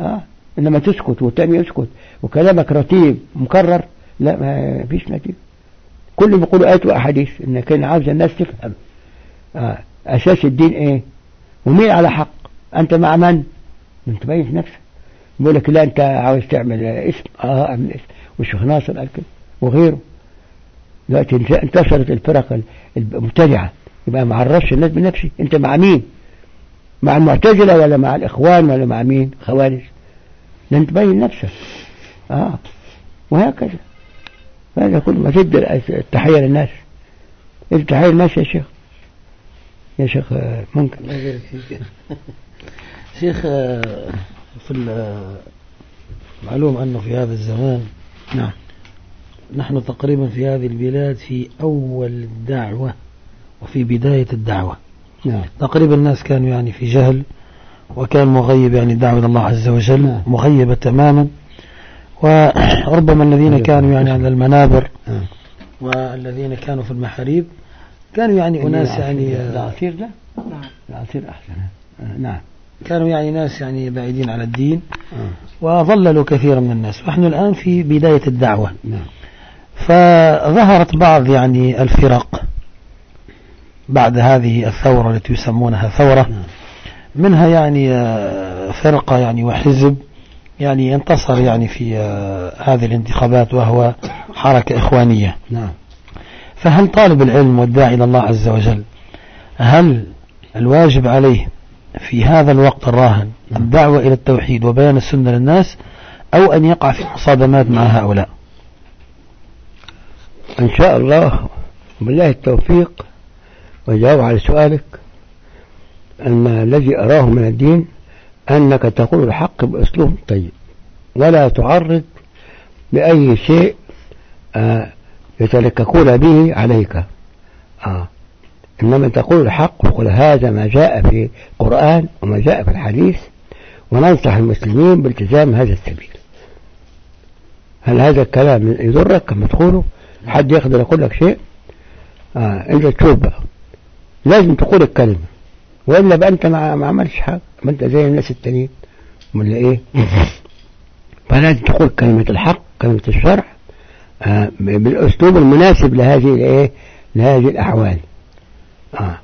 آه. إنما تسكت والتاني يسكت وكلامك رتيب مكرر. لا ما فيش نتيجة. كل بيقولوا آيات وأحاديث إنك أنا عاوز الناس تفهم. آه. أساس الدين إيه؟ ومين على حق؟ أنت مع من؟ أنت باين نفسك. بيقول لك لا أنت عاوز تعمل اسم. آه أعمل اسم. والشيخ ناصر؟ قال كده. وغيره. دلوقتي انتشرت الفرق المبتدعة. يبقى ما عرفش الناس بنفسي أنت مع مين؟ مع المعتزلة ولا مع الإخوان ولا مع مين؟ خوارج. لن تبين نفسك. آه. وهكذا. هذا كله ما تبدأ التحية للناس. التحية للناس يا شيخ. يا شيخ ممكن. شيخ في معلوم أنه في هذا الزمان نعم. نحن تقريبا في هذه البلاد في أول الدعوة وفي بداية الدعوة. نعم. تقريبا الناس كانوا يعني في جهل وكان مغيب يعني إلى الله عز وجل نعم. مغيبة تماما. وربما الذين كانوا يعني على المنابر آه. والذين كانوا في المحاريب كانوا يعني أناس يعني العصير ده العصير أحسن. آه، نعم. كانوا يعني ناس يعني بعيدين على الدين آه. وظللوا كثيرا من الناس. ونحن الآن في بداية الدعوة. نعم. فظهرت بعض يعني الفرق بعد هذه الثورة التي يسمونها ثورة. نعم. منها يعني فرقة يعني وحزب. يعني انتصر يعني في آه، هذه الانتخابات وهو حركة إخوانية. نعم. فهل طالب العلم والداعي إلى الله عز وجل هل الواجب عليه في هذا الوقت الراهن الدعوة إلى التوحيد وبيان السنة للناس أو أن يقع في مصادمات مع هؤلاء؟ إن شاء الله بالله التوفيق وجواب على سؤالك أن الذي أراه من الدين أنك تقول الحق بأسلوب طيب. ولا تعرض بأي شيء آه، يتلككون به عليك. آه. إنما تقول الحق وقل هذا ما جاء في القرآن وما جاء في الحديث وننصح المسلمين بالتزام هذا السبيل. هل هذا الكلام يضرك كما تقوله حد يقدر يقول لك شيء؟ آه. إنت تشوف بقى. لازم تقول الكلمة. وإلا بقى أنت ما عملتش حاجة. ما أنت زي الناس التانيين. ولا إيه؟ فلازم تقول كلمة الحق كلمة الشرع آه بالأسلوب المناسب لهذه الإيه؟ لهذه الأحوال. آه.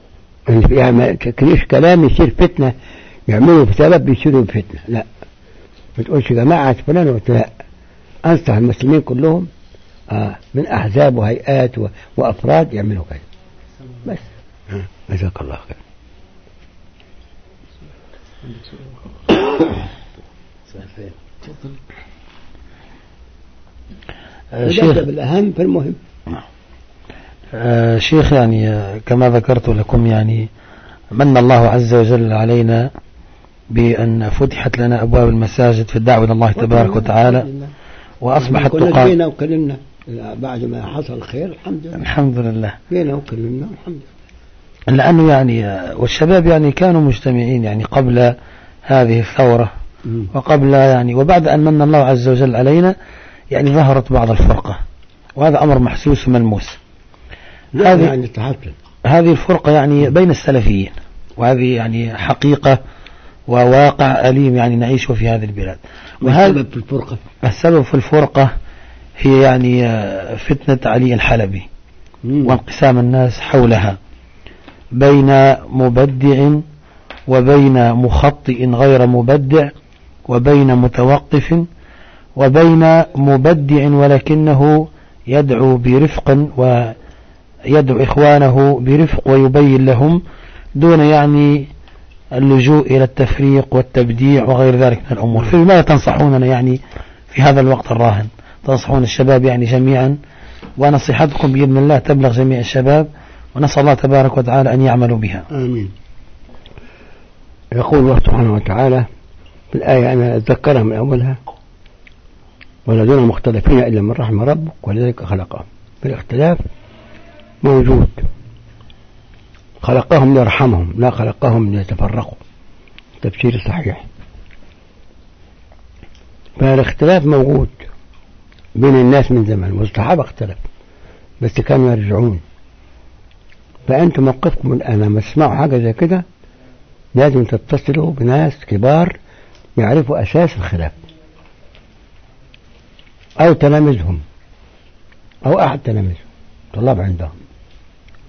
يعني ما تكريش كلام يصير فتنة يعملوا بسبب يصيروا فتنة لا. ما تقولش جماعة فلان لا. أنصح المسلمين كلهم آه من أحزاب وهيئات وأفراد يعملوا كذا. بس. آه، جزاك الله خير. آه، بدأت شيخ. بالأهم فالمهم. آه، شيخ يعني آه، كما ذكرت لكم يعني من الله عز وجل علينا بأن فتحت لنا أبواب المساجد في الدعوة إلى الله تبارك وتعالى وأصبحت كنا تقام. جينا وكلمنا. بعد ما حصل خير الحمد لله. الحمد لله. جينا وكلمنا الحمد لله. لأنه يعني والشباب يعني كانوا مجتمعين يعني قبل هذه الثورة. وقبل يعني وبعد أن من الله عز وجل علينا يعني ظهرت بعض الفرقة وهذا أمر محسوس وملموس. لا هذه- يعني هذه الفرقة يعني بين السلفيين وهذه يعني حقيقة وواقع أليم يعني نعيشه في هذه البلاد. وهذا والسبب في الفرقة؟ السبب في الفرقة هي يعني آه، فتنة علي الحلبي. وانقسام الناس حولها. بين مبدع وبين مخطئ غير مبدع وبين متوقف وبين مبدع ولكنه يدعو برفق ويدعو إخوانه برفق ويبين لهم دون يعني اللجوء إلى التفريق والتبديع وغير ذلك من الأمور. فلماذا تنصحوننا يعني في هذا الوقت الراهن؟ تنصحون الشباب يعني جميعا؟ ونصيحتكم بإذن الله تبلغ جميع الشباب ونسأل الله تبارك وتعالى أن يعملوا بها. آمين. يقول الله سبحانه وتعالى في الآية أنا أتذكرها من أولها والذين مختلفين إلا من رحم ربك ولذلك خلقهم. فالاختلاف موجود. خلقهم ليرحمهم لا خلقهم ليتفرقوا. تفسير صحيح. فالاختلاف موجود بين الناس من زمان والصحابة اختلف بس كانوا يرجعون. فأنتم موقفكم الآن لما تسمعوا حاجة زي كده لازم تتصلوا بناس كبار يعرفوا أساس الخلاف. أو تلامذهم أو أحد تلامذهم طلاب عندهم.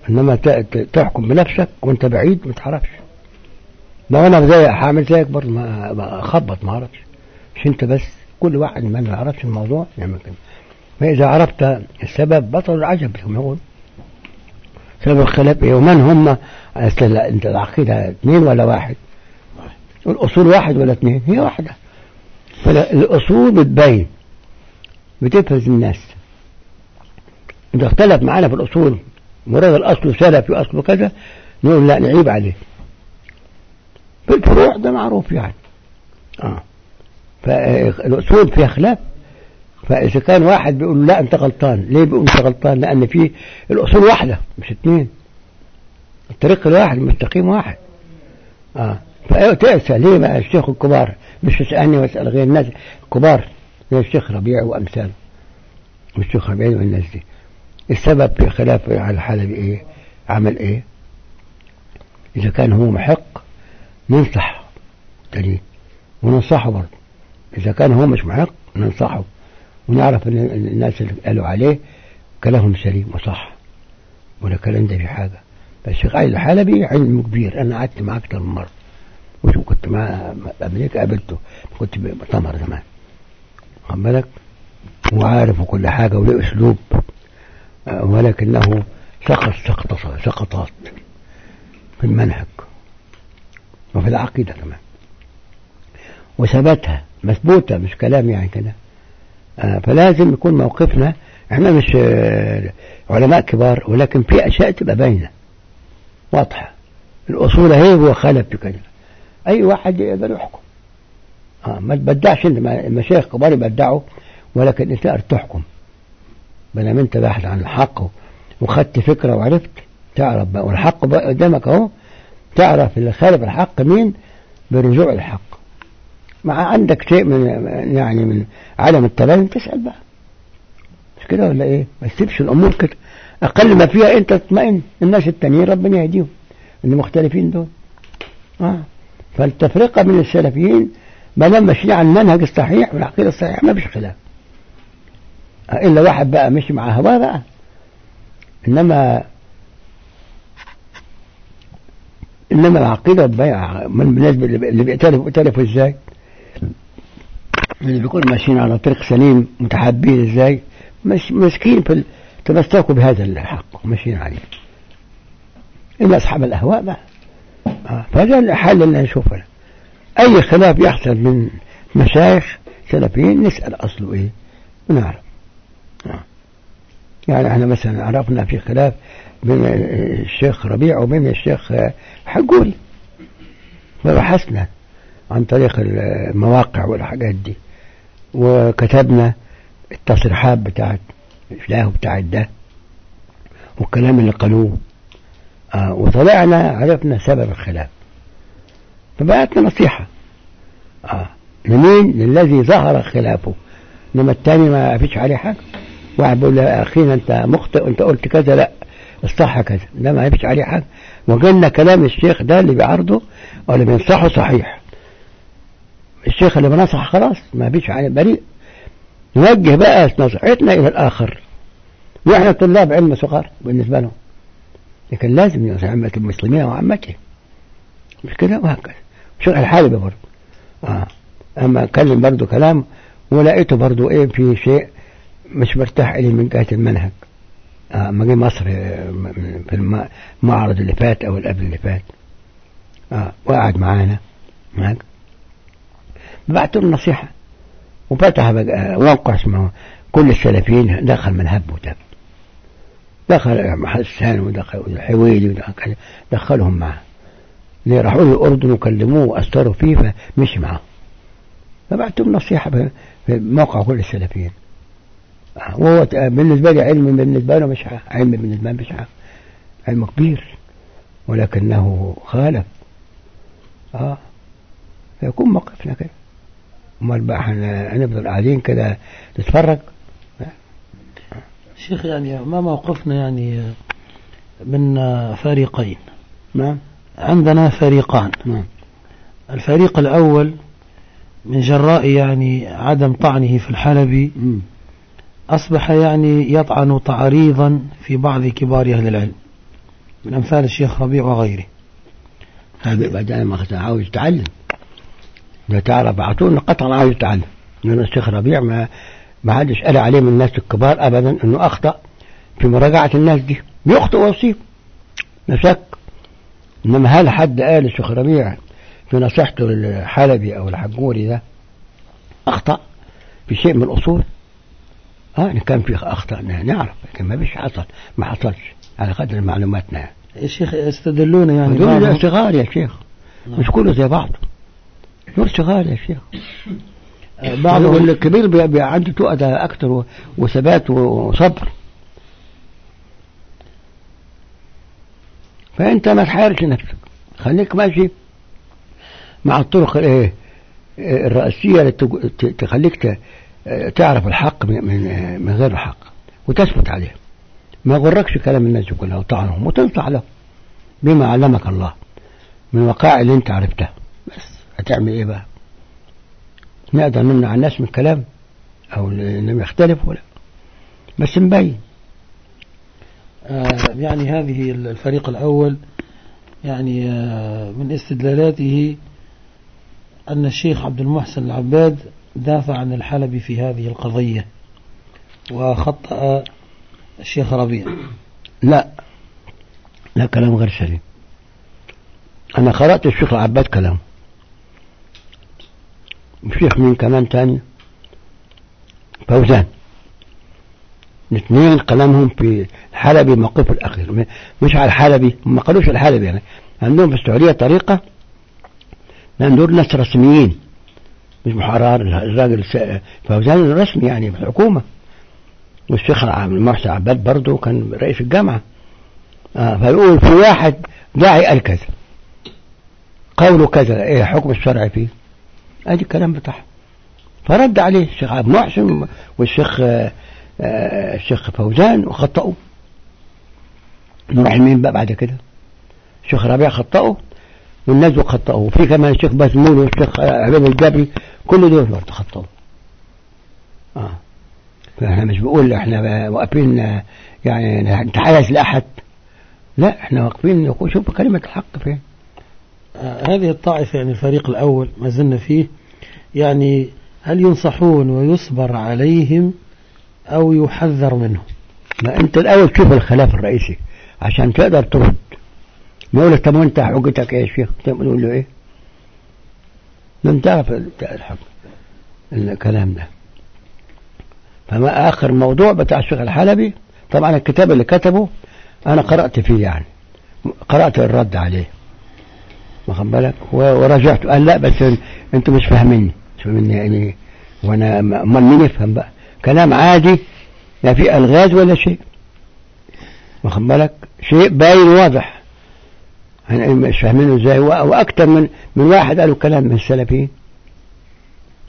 إنما تحكم بنفسك وأنت بعيد ما تعرفش. لو أنا زي هعمل زيك برضه ما ما أخبط ما أعرفش. مش أنت بس كل واحد ما يعرفش الموضوع يعمل كده. فإذا عرفت السبب بطل العجب يقول سبب الخلاف إيه ومن هم أصل أنت العقيدة اثنين ولا واحد؟ الأصول واحد ولا اثنين؟ هي واحدة. فالاصول بتبين بتفرز الناس. إذا اختلف معانا في الأصول مراد الأصل سلفي واصله كذا نقول لا نعيب عليه. في الفروع ده معروف يعني. آه. فالأصول فيها خلاف. فإذا كان واحد بيقول لا أنت غلطان ليه بيقول أنت غلطان؟ لأن في الأصول واحدة مش اثنين الطريق الواحد المستقيم واحد. آه. فتأسى ليه بقى الشيخ الكبار؟ مش تسألني وأسأل غير الناس الكبار زي الشيخ ربيع وأمثاله. والشيخ ربيع والناس دي. السبب في خلاف على الحالة إيه؟ عمل إيه؟ إذا كان هو محق ننصح دليل. وننصحه برضه. إذا كان هو مش محق ننصحه. ونعرف إن الناس اللي قالوا عليه كلامهم سليم وصح. ولا كلام ده في حاجة. فالشيخ علي الحلبي علم كبير. أنا قعدت معاه أكتر من مرة. وشو كنت معاه قبل قابلته. كنت بمؤتمر زمان. واخد بالك؟ وعارف وكل حاجة وله أسلوب. ولكنه سقط سقط سقطات في المنهج وفي العقيدة كمان. وثبتها. مثبوتة مش كلام يعني كده. فلازم يكون موقفنا. إحنا مش آه، علماء كبار ولكن في أشياء تبقى باينة واضحة. الأصول أهي هو في كده أي واحد يقدر يحكم. آه ما تبدعش أنت ما- المشايخ كبار يبدعوا ولكن أنت تقدر تحكم. بينما أنت باحث عن الحق وخدت فكرة وعرفت تعرف بقى. والحق بقى قدامك أهو. تعرف اللي خالف الحق مين؟ برجوع الحق. مع عندك شيء من يعني من عدم التلازم تسأل بقى. مش كده ولا إيه؟ ما تسيبش الأمور كده. أقل ما فيها أنت تطمئن. الناس التانيين ربنا يهديهم. اللي مختلفين دول. آه. فالتفرقة من السلفيين ما دام ماشيين على المنهج الصحيح والعقيدة الصحيحة ما فيش خلاف. إلا واحد بقى مشي مع هواه بقى. إنما إنما العقيدة بالنسبة اللي بيختلفوا إزاي؟ اللي بيكونوا ماشيين على طريق سليم متحابين إزاي؟ مش مسكين في. تمسكوا بهذا الحق وماشيين عليه إلا أصحاب الأهواء بقى آه. فهذا الحل اللي نشوفه أي خلاف يحصل من مشايخ سلفيين نسأل أصله إيه ونعرف آه. يعني إحنا مثلا عرفنا في خلاف بين الشيخ ربيع وبين الشيخ حجوري فبحثنا عن طريق المواقع والحاجات دي وكتبنا التصريحات بتاعت فلاه وبتاعت ده والكلام اللي قالوه آه وطلعنا عرفنا سبب الخلاف. فبقتنا نصيحة. آه لمين للذي ظهر خلافه. إنما الثاني ما فيش عليه حاجة. واحد بيقول له أخينا أنت مخطئ وانت قلت كذا. لا الصح كذا. ده ما فيش عليه حاجة. وقلنا كلام الشيخ ده اللي بيعرضه أو اللي بينصحه صحيح. الشيخ اللي بنصح خلاص ما فيش عليه بريء. نوجه بقى نصيحتنا إلى الآخر. وإحنا طلاب علم صغار بالنسبة لهم. لكن لازم ينصح عامة المسلمين وعامته مش كده؟ وهكذا. شيخ الحالبي برضه آه. أما أتكلم برضه كلام ولقيته برضه إيه في شيء مش مرتاح إليه من جهة المنهج. أما جه مصر في المعرض اللي فات أو القبل اللي فات. آه. وقعد معانا. معاك بعت له نصيحة. وفتح موقع اسمه كل السلفيين دخل من هب وتب. دخل حسان ودخل الحويلي ودخل دخلهم معه. اللي راحوا له الأردن وكلموه وأثروا فيه فمشي فبعت له نصيحة في موقع كل السلفيين. وهو بالنسبة لي علم بالنسبة له مش علم بالنسبة له مش علم كبير. ولكنه خالف. آه. فيكون موقفنا كده. امال بقى هنفضل قاعدين كده نتفرج. شيخ يعني ما موقفنا يعني من فريقين. نعم عندنا فريقان. نعم الفريق الأول من جراء يعني عدم طعنه في الحلبي مم. أصبح يعني يطعن تعريضا في بعض كبار أهل العلم من أمثال الشيخ ربيع وغيره. هذا بعدين ما عاوز يتعلم. ده تعرف اعطونا قطعا عاوز يتعلم لأن الشيخ ربيع ما ما حدش قال عليه من الناس الكبار أبدا أنه أخطأ في مراجعة الناس دي. بيخطئ ويصيب لا شك. إنما هل حد قال الشيخ ربيع في نصيحته للحلبي أو الحجوري ده؟ أخطأ في شيء من الأصول. آه إن كان في أخطاء نعرف. لكن ما فيش حصل. ما حصلش. على قدر معلوماتنا. يعني. الشيخ يستدلون يعني دول صغار يا شيخ. مش كله زي بعض دول صغار يا شيخ. بعضهم بعضهم الكبير بي- بي- عنده تؤدى أكثر و- وثبات وصبر. فأنت ما تحيرش نفسك. خليك ماشي مع الطرق الايه الرئيسية اللي تخليك ت- تعرف الحق من, غير الحق وتثبت عليه. ما يغركش كلام الناس كلها وطعنهم وتنصح له بما علمك الله من الوقائع اللي أنت عرفتها هتعمل إيه بقى؟ نقدر نمنع الناس من الكلام أو انهم يختلفوا ولا. بس نبين آه، يعني هذه الفريق الأول يعني آه، من استدلالاته أن الشيخ عبد المحسن العباد دافع عن الحلبي في هذه القضية وخطأ الشيخ ربيع. لا. لا كلام غير سليم. أنا قرأت الشيخ العباد كلام. الشيخ مين كمان تاني. فوزان. الاثنين كلامهم في الحلبي موقفه الأخير. م- مش على الحلبي ما قالوش الحلبي يعني. عندهم في السعودية طريقة لأن دول ناس رسميين مش محرر الراجل فوزان رسمي يعني في الحكومة. والشيخ المحسن عباد برضه كان رئيس الجامعة. آه فيقول في واحد داعي قال كذا قوله كذا إيه حكم الشرع فيه. أدي الكلام بتاعه فرد عليه الشيخ عبد المحسن والشيخ آه، آه، الشيخ فوزان وخطأوا. نروح لمين بقى بعد كده. الشيخ ربيع خطأوا والناس خطأوا. وفي كمان الشيخ بازمول والشيخ عبيد الجبري كل دول برضه خطأوا. آه. فإحنا مش بقول إحنا واقفين آه، يعني نتحيز لأحد. لا إحنا واقفين نقول شوف كلمة الحق فين. آه، هذه الطائفة يعني الفريق الأول ما زلنا فيه يعني هل ينصحون ويصبر عليهم أو يحذر منهم؟ ما أنت الأول تشوف الخلاف الرئيسي؟ عشان تقدر ترد. ما يقول لك طب وانت حجتك إيه يا شيخ تقول له إيه؟ لم تعرف الحق الكلام ده. فما آخر موضوع بتاع الشيخ الحلبي طبعا الكتاب اللي كتبه أنا قرأت فيه يعني قرأت الرد عليه. واخد بالك؟ ورجعت قال لا بس أنتوا مش فاهميني. مش فاهميني يعني وأنا أمال مين يفهم بقى؟ كلام عادي لا في ألغاز ولا شيء. واخد بالك؟ شيء باين واضح. إحنا مش فاهمينه إزاي. وأكثر من من واحد قالوا كلام من السلفيين.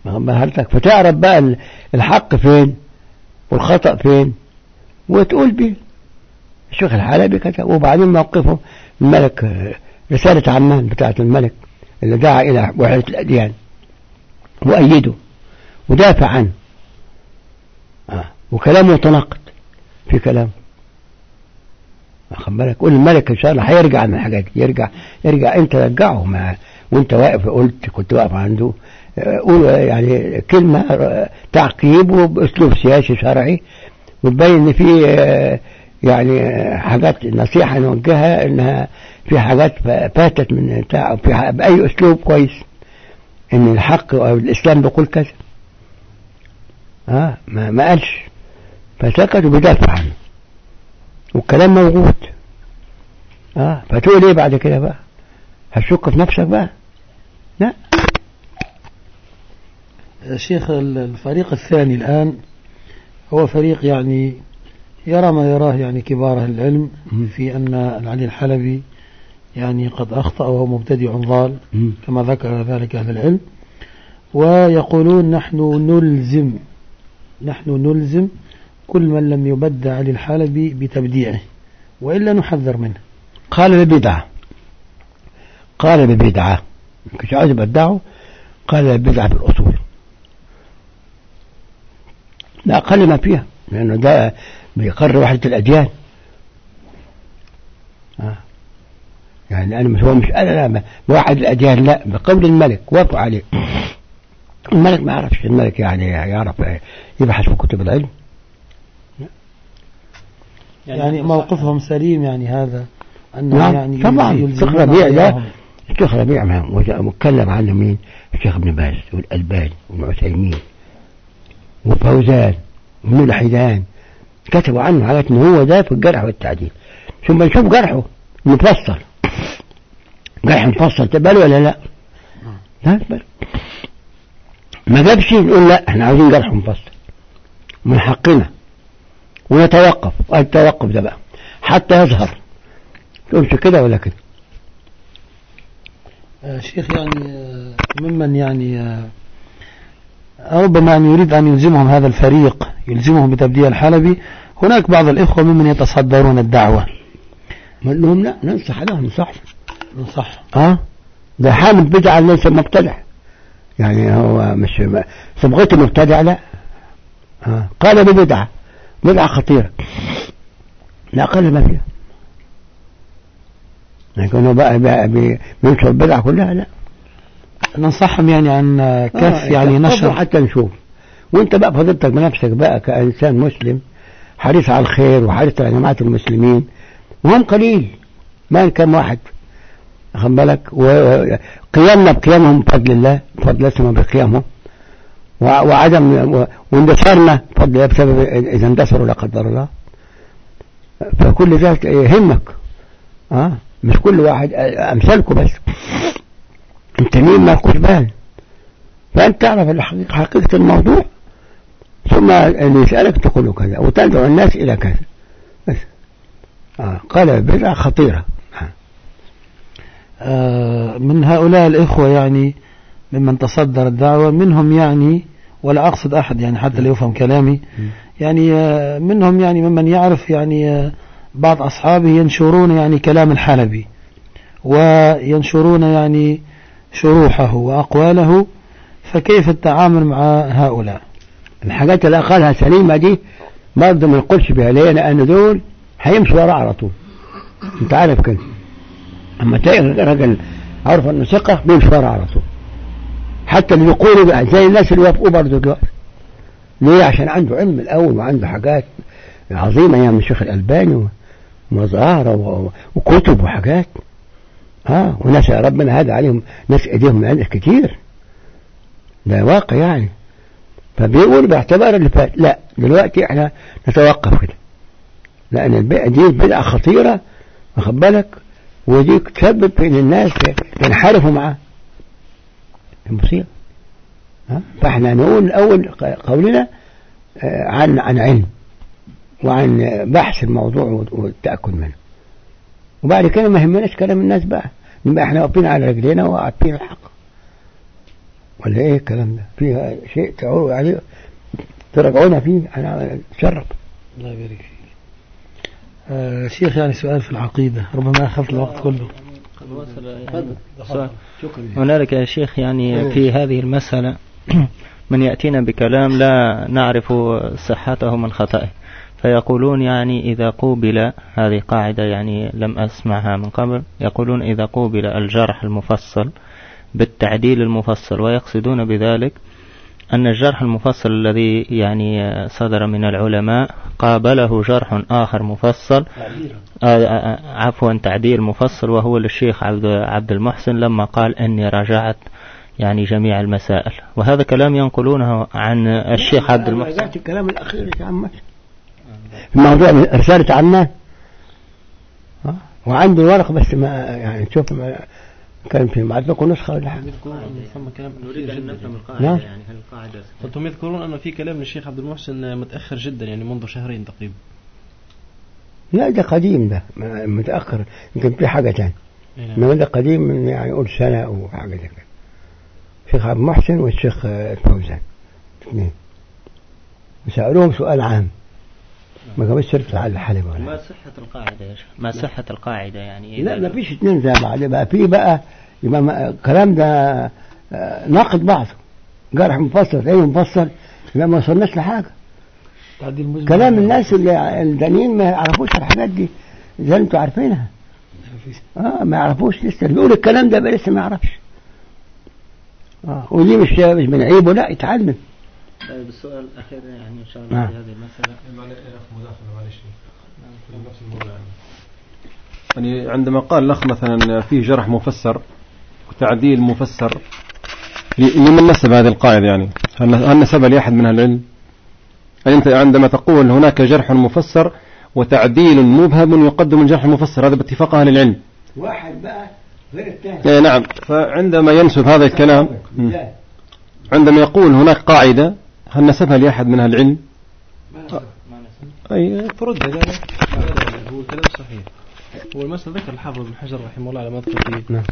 واخد بالك فتعرف بقى الحق فين؟ والخطأ فين؟ وتقول بيه. الشيخ الحلبي كتب وبعدين موقفه الملك رسالة عمان بتاعة الملك اللي دعا إلى وحدة الأديان. وأيده. ودافع عنه. آه. وكلامه متناقض في كلام واخد بالك؟ قول الملك إن شاء الله هيرجع من الحاجات دي. يرجع يرجع. أنت رجعه ما وأنت واقف قلت كنت واقف عنده. قول يعني كلمة تعقيب وبأسلوب سياسي شرعي. وتبين إن في يعني حاجات نصيحة نوجهها إنها في حاجات فاتت من بتاع في بأي أسلوب كويس إن الحق أو الاسلام بيقول كذا. ها ما, ما قالش. فسكت وبيدافع عنه. والكلام موجود. آه فتقول إيه بعد كده بقى؟ هتشك في نفسك بقى؟ لا. شيخ الفريق الثاني الآن هو فريق يعني يرى ما يراه يعني كبار العلم في أن العلي الحلبي يعني قد أخطأ وهو مبتدع ضال كما ذكر ذلك أهل العلم. ويقولون نحن نلزم نحن نلزم كل من لم يبدع علي الحلبي بتبديعه وإلا نحذر منه. قال ببدعة. قال ببدعة. مش عايز يبدعه قال ببدعة بالأصول. لا أقل ما فيها لأنه ده بيقر وحدة الأديان آه. يعني أنا مش هو مش أنا لا بوحد الأديان لا بقول الملك وافق عليه. الملك ما يعرفش الملك يعني يعرف يبحث في كتب العلم. يعني, يعني موقفهم سليم يعني هذا أنه نعم يعني طبعا. الشيخ ربيع ده الشيخ ربيع متكلم عنه مين؟ الشيخ ابن باز والألباني والعثيمين وفوزان وابن الحيدان كتبوا عنه حاجات ان هو ده في الجرح والتعديل. ثم نشوف جرحه مفصل جرح مفصل تقبل ولا لا؟ لا تقبل ما جابش نقول لا إحنا عاوزين جرح مفصل من حقنا ونتوقف التوقف ده بقى. حتى يظهر. تقولش كده ولا كده؟ آه شيخ يعني آه ممن يعني آه ربما أن يريد أن يلزمهم هذا الفريق يلزمهم بتبديل الحلبي. هناك بعض الإخوة ممن يتصدرون الدعوة. ما لهم لا ننصح لهم ننصح ننصح آه ده حامل بدعة ليس مبتدع. يعني هو مش صبغته مبتدع لا. آه. قال ببدعة. بدعة خطيرة. لا أقل ما فيها. لكن هو بقى, بقى بينشر البدعة كلها لا. ننصحهم يعني عن كف آه يعني نشر. حتى نشوف. وانت بقى فضلتك بنفسك بقى كإنسان مسلم حريص على الخير وحريص على جماعة المسلمين وهم قليل. ما كم واحد خد بالك؟ وقيامنا بقيامهم بفضل الله بفضل الله بقيامهم. وعدم واندثارنا بفضل الله بسبب إذا اندثروا لا قدر الله. فكل ذلك يهمك آه؟ مش كل واحد أمثالكم بس. أنت مين؟ مالكوش بال. فأنت تعرف الحقيقة حقيقة الموضوع. ثم اللي يسألك تقول كذا وتدعو الناس إلى كذا. بس. آه. قال بدعة خطيرة. من هؤلاء الإخوة يعني ممن تصدر الدعوة منهم يعني ولا أقصد أحد يعني حتى لا يفهم كلامي يعني آه منهم يعني ممن يعرف يعني آه بعض أصحابه ينشرون يعني كلام الحلبي وينشرون يعني شروحه وأقواله فكيف التعامل مع هؤلاء؟ الحاجات اللي قالها سليمة دي برضه ما نقولش بها ليه؟ لأن دول هيمشوا وراه على طول. أنت عارف كده. أما تلاقي راجل عارف إنه ثقة وراه على طول. حتى اللي يقولوا بقى زي الناس اللي وافقوا برضه دلوقتي. ليه؟ عشان عنده علم الأول وعنده حاجات عظيمة يعني الشيخ الألباني ومظاهرة وكتب وحاجات. آه وناس ربنا هدى عليهم ناس إيديهم ناس كتير. ده واقع يعني. فبيقول باعتبار اللي فات لا دلوقتي إحنا نتوقف كده. لأن البيئة دي بدعة خطيرة واخد بالك؟ ودي تسبب في ان الناس ينحرفوا معاه. المصيبة؟ فاحنا نقول الأول قولنا آه، عن عن علم وعن بحث الموضوع والتأكد منه. وبعد كده ما يهمناش كلام الناس بقى. نبقى إحنا واقفين على رجلينا وعارفين الحق. ولا إيه الكلام ده؟ فيها شيء تعودوا عليه. تراجعونا فيه. أنا أتشرف. الله يبارك فيك. آه شيخ يعني سؤال في العقيدة ربما أخذت الوقت كله. هنالك يا شيخ يعني في هذه المسألة من يأتينا بكلام لا نعرف صحته من خطأه فيقولون يعني إذا قوبل هذه قاعدة يعني لم أسمعها من قبل يقولون إذا قوبل الجرح المفصل بالتعديل المفصل ويقصدون بذلك أن الجرح المفصل الذي يعني صدر من العلماء قابله جرح آخر مفصل آه، آه، آه، عفوا تعديل مفصل وهو للشيخ عبد عبد المحسن لما قال إني راجعت يعني جميع المسائل. وهذا كلام ينقلونه عن الشيخ عبد المحسن. الكلام الأخير يا عم في موضوع رسالة عمان ها؟ وعندي الورق بس ما يعني تشوف ما كان في بعت لكم نسخة ولا حاجة؟ أن ثم كلام نريد أن جدا نفهم يعني. القاعدة نعم. يعني هل القاعدة قلتم يذكرون أن في كلام للشيخ عبد المحسن متأخر جدا يعني منذ شهرين تقريبا؟ لا ده قديم ده ما- متأخر يمكن في حاجة تانية. أي نعم. إنما ده قديم من يعني يقول سنة أو حاجة زي كده. الشيخ عبد المحسن والشيخ الفوزان. اثنين. وسألوهم سؤال عام. ما جابوش سيرة العل الحلبة ولا ما صحة القاعدة يا شيخ؟ ما صحة القاعدة يعني لا إذا- ما فيش اتنين زي بعض. بقى في بقى يبقى الكلام ده آه، ناقض بعضه. جرح مفصل إيه مفصل. يبقى ما وصلناش لحاجة. كلام الناس اللي الدانيين ما يعرفوش الحاجات دي زي أنتوا عارفينها. آه ما يعرفوش لسه. بيقول الكلام ده بقى لسه ما يعرفش. آه ودي مش مش من عيبه لا يتعلم. طيب السؤال الأخير يعني إن شاء الله نعم. في هذه المسألة يعني عندما قال الأخ مثلا فيه جرح مفسر وتعديل مفسر لمن نسب هذه القاعدة يعني هل هل نسبها لأحد من أهل العلم؟ يعني أنت عندما تقول هناك جرح مفسر وتعديل مبهم يقدم الجرح المفسر هذا باتفاق أهل العلم واحد بقى غير الثاني إيه نعم فعندما ينسب هذا الكلام. عندما يقول هناك قاعدة هل نسبها لأحد من أهل العلم؟ أي ترد ذلك هو الكلام صحيح. هو المسألة ذكر الحافظ بن حجر رحمه الله على ما أذكر في نعم.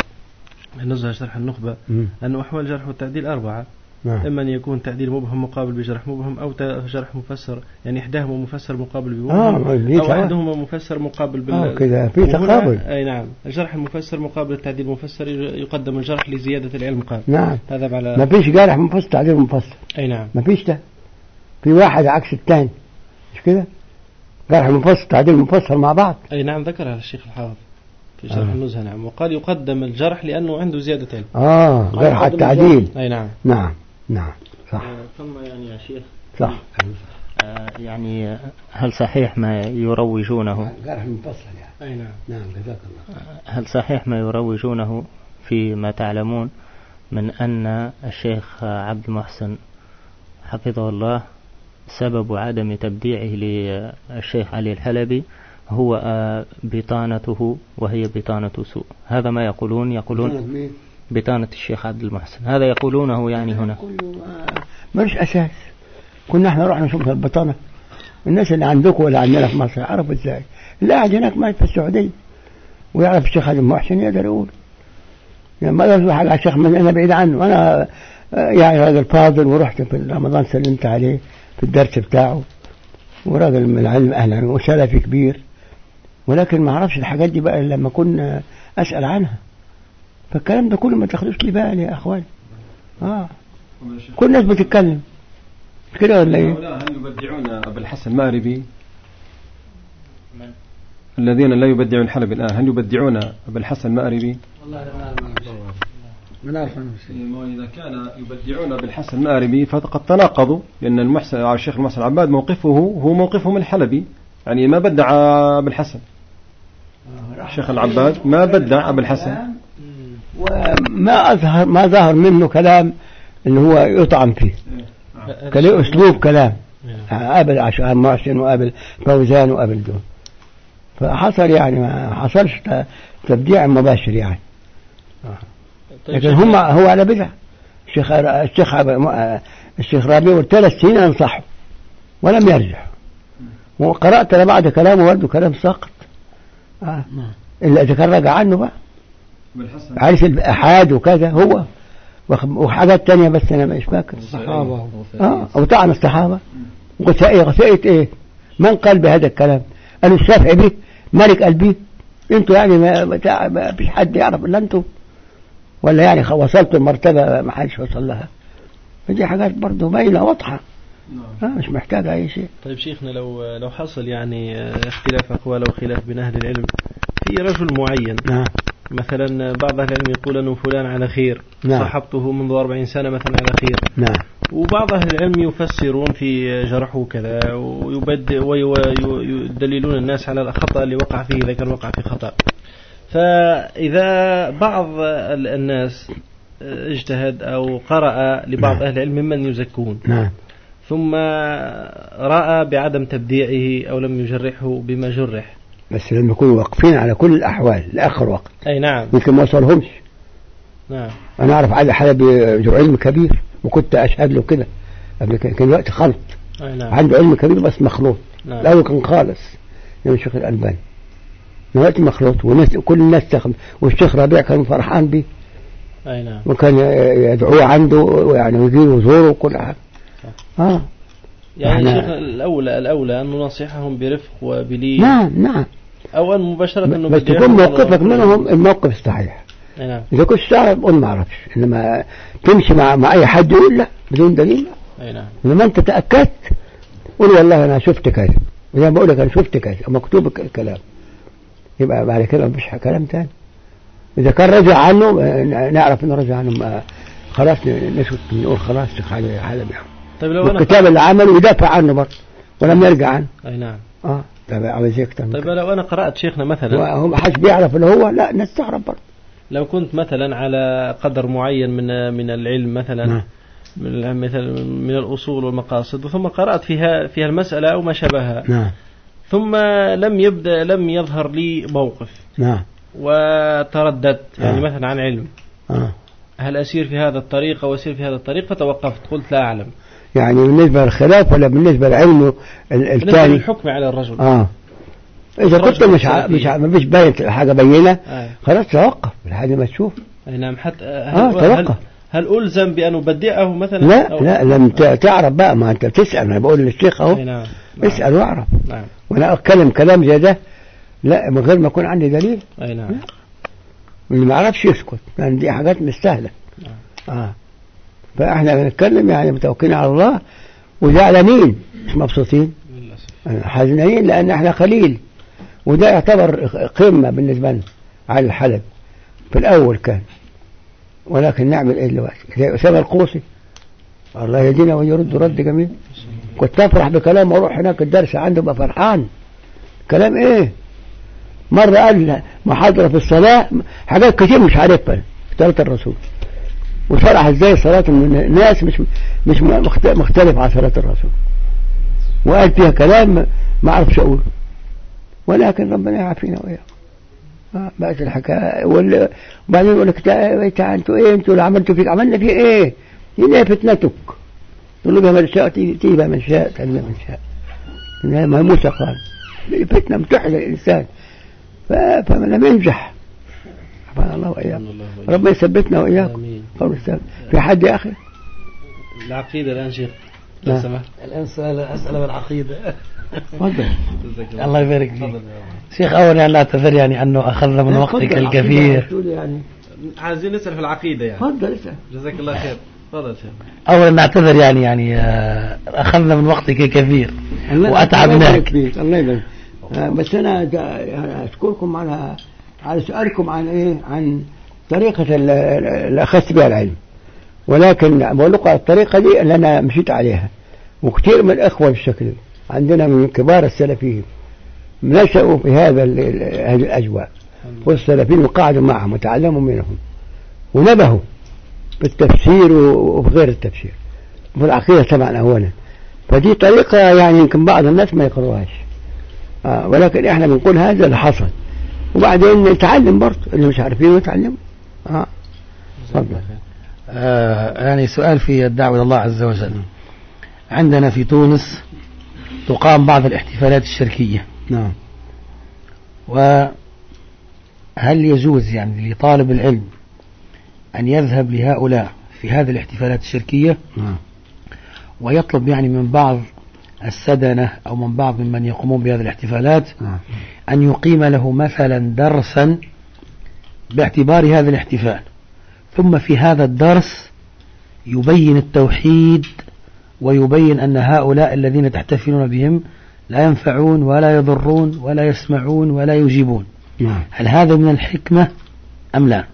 النزهة شرح النخبة. أن أحوال الجرح والتعديل أربعة. نعم. إما أن يكون تعديل مبهم مقابل بجرح مبهم أو جرح مفسر يعني إحداهما مفسر مقابل آه، بمبهم دي أو. أحدهما مفسر مقابل بال آه، كده في تقابل. أي نعم. الجرح المفسر مقابل التعديل المفسر يقدم الجرح لزيادة العلم قال. نعم. هذا على ما فيش جرح منفصل تعديل منفصل أي نعم. ما فيش ده. في واحد عكس الثاني مش كده؟ جرح منفصل تعديل منفصل مع بعض. أي نعم ذكرها الشيخ الحافظ في شرح آه. النزهة نعم. وقال يقدم الجرح لأنه عنده زيادة علم. آه قال جرح التعديل. أي نعم. نعم. نعم صح. آه، ثم يعني يا شيخ صح. آه، يعني هل صحيح ما يروجونه؟ جرح منفصل يعني. أي نعم. نعم جزاك الله. هل صحيح ما يروجونه فيما تعلمون من أن الشيخ عبد المحسن حفظه الله سبب عدم تبديعه للشيخ علي الحلبي هو آه، بطانته وهي بطانة سوء؟ هذا ما يقولون يقولون مين؟ بطانة الشيخ عبد المحسن. هذا يقولونه يعني هنا. ملوش أساس؟ كنا إحنا رحنا نشوف البطانة. الناس اللي عندكم ولا عندنا في مصر عرفوا إزاي؟ اللي قاعد هناك مات في السعودية. ويعرف الشيخ علي محسن يقدر يقول. يعني ما يصبح على الشيخ أنا بعيد عنه. أنا يعني راجل فاضل ورحت في رمضان سلمت عليه في الدرس بتاعه. وراجل من العلم أهلا وسلفي كبير. ولكن ما أعرفش الحاجات دي بقى لما كنا أسأل عنها. فالكلام ده كله ما تاخدوش لي بالي يا أخوان؟ آه. كل الناس بتتكلم. كده ولا إيه؟ هؤلاء هل يبدعون أبا الحسن المأربي الذين لا يبدعون الحلبي الآن. هل يبدعون أبا الحسن المأربي والله لا أعرف إذا كان يبدعون بالحسن المآربي فقد تناقضوا لأن المحسن الشيخ المحسن العباد موقفه هو موقفهم الحلبي يعني ما بدع أبا الحسن. الشيخ العباد ما بدع أبا الحسن. وما أظهر ما ظهر منه كلام اللي هو يطعن فيه. كان أسلوب كلام. قابل عشان محسن وقابل فوزان وقابل دون. فحصل يعني ما حصلش تبديع مباشر يعني. طيب. لكن هم هو على بدع الشيخ الشيخ الشيخ ربيع ثلاث سنين أنصحه. ولم يرجع. وقرأت أنا بعد كلامه برضه كلام ساقط. آه. إلا إذا كان رجع عنه بقى. عارف الإحاد وكذا؟ هو. وحاجات تانية بس أنا مش فاكر. الصحابة. آه أو طعن الصحابة غثائية غثائية إيه؟ من قال بهذا الكلام؟ قالوا الشافعي به مالك قال به أنتوا يعني ما فيش حد يعرف إلا أنتوا. ولا يعني وصلتوا لمرتبة ما حدش وصل لها. فدي حاجات برضه باينة واضحة. نعم. آه مش محتاجة أي شيء. طيب شيخنا لو لو حصل يعني اختلاف أقوال أو خلاف بين أهل العلم في رجل معين نعم. مثلا بعض أهل العلم يقول أنه فلان على خير نعم. صاحبته منذ 40 سنة مثلا على خير. نعم. وبعض أهل العلم يفسرون في جرحه كذا ويبدئ ويدللون الناس على الخطأ اللي وقع فيه إذا كان وقع في خطأ. فإذا بعض ال- الناس اجتهد أو قرأ لبعض نعم. أهل العلم ممن يزكون. نعم. ثم رأى بعدم تبديعه أو لم يجرحه بما جرح بس لما يكونوا واقفين على كل الأحوال لآخر وقت. أي نعم. يمكن ما وصلهمش. نعم. أنا أعرف علي حلبي ذو علم كبير وكنت أشهد له كده. قبل كان وقت خلط. أي نعم. عنده علم كبير بس مخلوط. نعم. الأول كان خالص. يعني الشيخ الألباني. دلوقتي مخلوط. والناس كل الناس تخم والشيخ ربيع كان فرحان بيه. أي نعم. وكان يدعوه عنده يعني ويجي وزوره وكل حاجة. آه. يعني إحنا- شيخ الأولى الأولى أن ننصحهم برفق وبلين نعم نعم. أو أن مباشرة بس نبدعهم تكون موقفك. منهم الموقف الصحيح نعم. إذا كنت تعرف قول ما أعرفش إنما تمشي مع مع أي حد يقول لا بدون دليل. أي نعم. لما أنت تأكدت قول والله أنا شفت كذا. وزي ما بقول لك أنا شفت كذا. مكتوب الكلام يبقى بعد كده مفيش كلام تاني. إذا كان رجع عنه آه، نعرف إنه رجع عنه. آه، خلاص نسكت نقول خلاص علي حلبي طيب لو أنا والكتاب اللي عمله يدافع عنه برضه. ولم يرجع عنه. أي نعم. آه. أكتر من طيب لو أنا قرأت شيخنا مثلا وهو ما حدش بيعرف اللي هو لا تعرف برضه. لو كنت مثلا على قدر معين من من العلم مثلا نعم. من مثلا من الأصول والمقاصد ثم قرأت فيها فيها المسألة أو ما شابهها. نعم. ثم لم يبدأ لم يظهر لي موقف. نعم. وترددت يعني آه. مثلا عن علم. آه. هل أسير في هذا الطريق أو أسير في هذا الطريق؟ فتوقفت قلت لا أعلم. يعني بالنسبة للخلاف ولا بالنسبة لعلمه الثاني؟ للحكم على الرجل. آه. إذا كنت مش ع... مش ع... ما فيش باين حاجة بينة. آه. خلاص توقف. لحد ما تشوف. نعم حتى آه، هل, توقف. هل, هل ألزم بأن أبدئه مثلا؟ لا أو- لا لم ت... تعرف بقى. ما أنت تسأل. أنا بقول للشيخ أهو. نعم. نعم. اسأل واعرف. نعم. وأنا أتكلم كلام زي ده. لا من غير ما يكون عندي دليل. أي نعم. واللي ما يعرفش يسكت. لأن دي حاجات مش سهلة. آه. فاحنا بنتكلم يعني متوكلين على الله وزعلانين مش مبسوطين؟ حزنين لأن إحنا قليل وده يعتبر قمة بالنسبة لنا على الحلب. في الأول كان. ولكن نعمل إيه دلوقتي؟ زي أسامة القوسي الله يهدينا ويرد رد جميل. كنت أفرح بكلام وأروح هناك الدرس عنده أبقى فرحان. كلام إيه؟ مرة قال محاضرة في الصلاة حاجات كتير مش عارفها. صلاة الرسول. وشرح إزاي؟ صلاة الناس مش مش مخت- مختلف عن صلاة الرسول. وقال فيها كلام ما أعرفش أقوله. ولكن ربنا يعافينا وإياكم. آه، بقت الحكاية وال- وبعدين يقول لك تا- أنتوا إيه؟ أنتوا اللي عملتوا فيك عملنا فيه إيه؟ هنا فتنتك. تقول له بها من شاء تيجي من شاء بها من شاء. إنها ما موسى قال دي فتنة متحل الإنسان. ف- فلم ينجح. سبحان الله وإياكم. ربنا يثبتنا وإياكم. السلام في حد يا أخي؟ العقيدة الآن شيخ لو سمحت. الآن سؤال أسئلة بالعقيدة تفضل. الله يبارك فيك. شيخ أولا لا أعتذر يعني أنه أخذنا من وقتك الكثير يعني. عايزين نسأل في العقيدة يعني. تفضل اسأل. جزاك الله خير. تفضل شيخ. أولا نعتذر يعني يعني آه، أخذنا من وقتك الكثير الله وأتعبناك. يبارك فيك، الله يبارك آه، بس أنا دا- يعني أشكركم على على سؤالكم عن إيه؟ عن طريقة ال- ال- اللي اخذت بها العلم. ولكن بقول الطريقة دي اللي أنا مشيت عليها. وكثير من الإخوة بالشكل. عندنا من كبار السلفيين نشأوا في هذا هذه الأجواء. والسلفيين وقعدوا معهم وتعلموا منهم ونبهوا في التفسير و- وفي غير التفسير. وفي العقيدة طبعا اولا فدي طريقة يعني يمكن بعض الناس ما يقروهاش. آه ولكن إحنا بنقول هذا اللي حصل. وبعدين نتعلم برضه اللي مش عارفين يتعلموا. تفضل. آه يعني سؤال في الدعوة إلى الله عز وجل. عندنا في تونس تقام بعض الاحتفالات الشركية. نعم. وهل يجوز يعني لطالب العلم أن يذهب لهؤلاء في هذه الاحتفالات الشركية؟ نعم. ويطلب يعني من بعض السدنة أو من بعض ممن يقومون بهذه الاحتفالات نعم. أن يقيم له مثلا درسا باعتبار هذا الاحتفال. ثم في هذا الدرس يبين التوحيد ويبين أن هؤلاء الذين تحتفلون بهم لا ينفعون ولا يضرون ولا يسمعون ولا يجيبون. نعم. هل هذا من الحكمة أم لا؟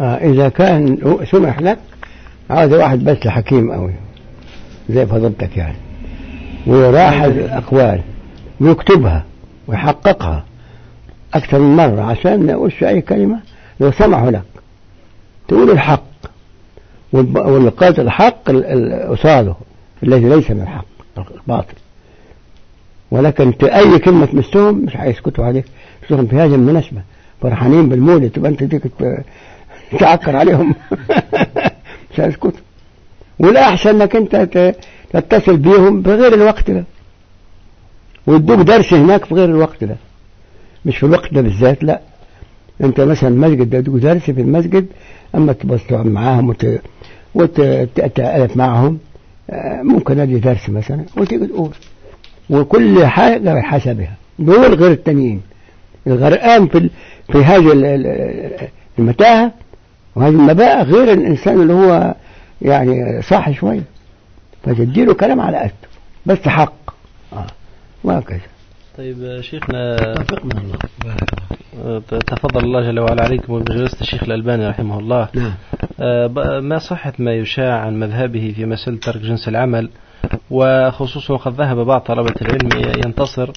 آه إذا كان سمح لك هذا واحد بس حكيم أوي زي فضلتك يعني. ويلاحظ الأقوال ويكتبها ويحققها أكثر من مرة عشان ما يقولش أي كلمة. لو سمحوا لك تقول الحق. والقاتل الحق ال- ال- قصاده الذي ليس من الحق الباطل. ولكن أي كلمة تمسهم مش هيسكتوا عليك خصوصا في هذه المناسبة. فرحانين بالمولد. تبقى أنت تيجي تعكر عليهم. مش هيسكتوا والأحسن إنك أنت تتصل بيهم بغير الوقت ده. ويدوك درس هناك في غير الوقت ده. مش في الوقت ده بالذات لا. انت مثلا ده يدوك درس في المسجد أما تبص تقعد معاهم وت... وتتألف معهم آه، ممكن ادي درس مثلا وتيجي تقول وكل حاجة بحسبها. دول غير التانيين. الغرقان في. في هذه ال- ال- المتاهة وهذه المباءة غير الإنسان اللي هو يعني صح شوية. فتديله كلام على قده بس حق. آه. وهكذا. طيب شيخنا توفقنا الله آه، تفضل الله جل وعلا عليكم وبجلسة الشيخ الألباني رحمه الله. نعم. آه، ما صحة ما يشاع عن مذهبه في مسألة ترك جنس العمل؟ وخصوصا وقد ذهب بعض طلبة العلم ينتصر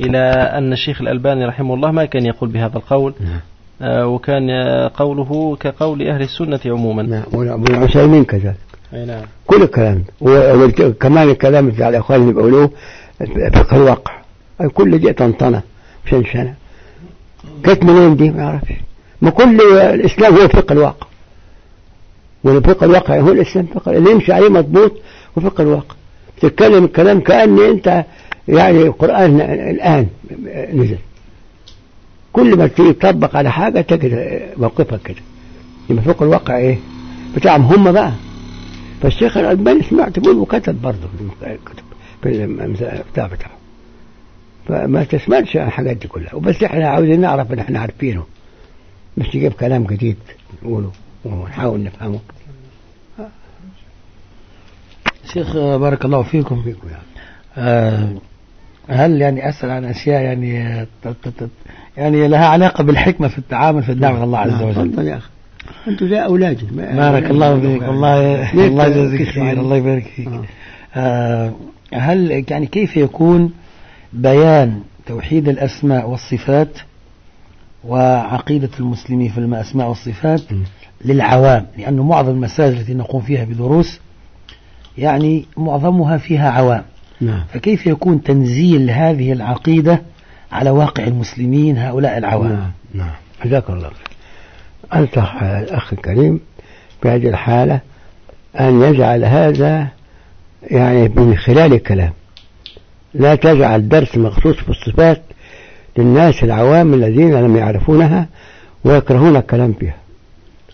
إلى أن الشيخ الألباني رحمه الله ما كان يقول بهذا القول. نعم. آه، وكان قوله كقول أهل السنة عموما. نعم. والعثيمين كذلك أي نعم. كل الكلام. وكمان الكلام بتاع الإخوان اللي بيقولوه فقه الواقع. كل دي طنطنة وشنشنة كانت منين دي؟ ما أعرفش. ما كل الإسلام هو فقه الواقع. والفقه الواقع هو الإسلام فقه اللي يمشي عليه مضبوط وفقه الواقع. تتكلم الكلام كأن أنت يعني القرآن الآن نزل. كل ما تيجي تطبق على حاجة تجد موقفك كده. يبقى فقه الواقع إيه؟ بتاعهم هم بقى. فالشيخ الألباني سمعت بيقول وكتب برضه. في الكتب في البتاع بتاعه. فما تسمعش الحاجات دي كلها. وبس إحنا عاوزين نعرف إن إحنا عارفينه. مش نجيب كلام جديد. نقوله ونحاول نفهمه. شيخ بارك الله فيكم. فيكم يعني. آه، هل يعني أسأل عن أشياء يعني يعني لها علاقة بالحكمة في التعامل في الدعوة إلى الله عز نعم، وجل؟ تفضل يا أخي. أنتوا زي اولادي بارك الله فيك. والله الله يجزيك تكشف خير. عني؟ الله يبارك فيك. آه. آه، هل يعني كيف يكون بيان توحيد الأسماء والصفات وعقيدة المسلمين في الأسماء والصفات. للعوام لأنه معظم المساجد التي نقوم فيها بدروس يعني معظمها فيها عوام. نعم. فكيف يكون تنزيل هذه العقيدة على واقع المسلمين هؤلاء العوام؟ نعم نعم. جزاك الله خير. أنصح الأخ الكريم في هذه الحالة أن يجعل هذا يعني من خلال الكلام. لا تجعل درس مخصوص في الصفات للناس العوام الذين لم يعرفونها ويكرهون الكلام فيها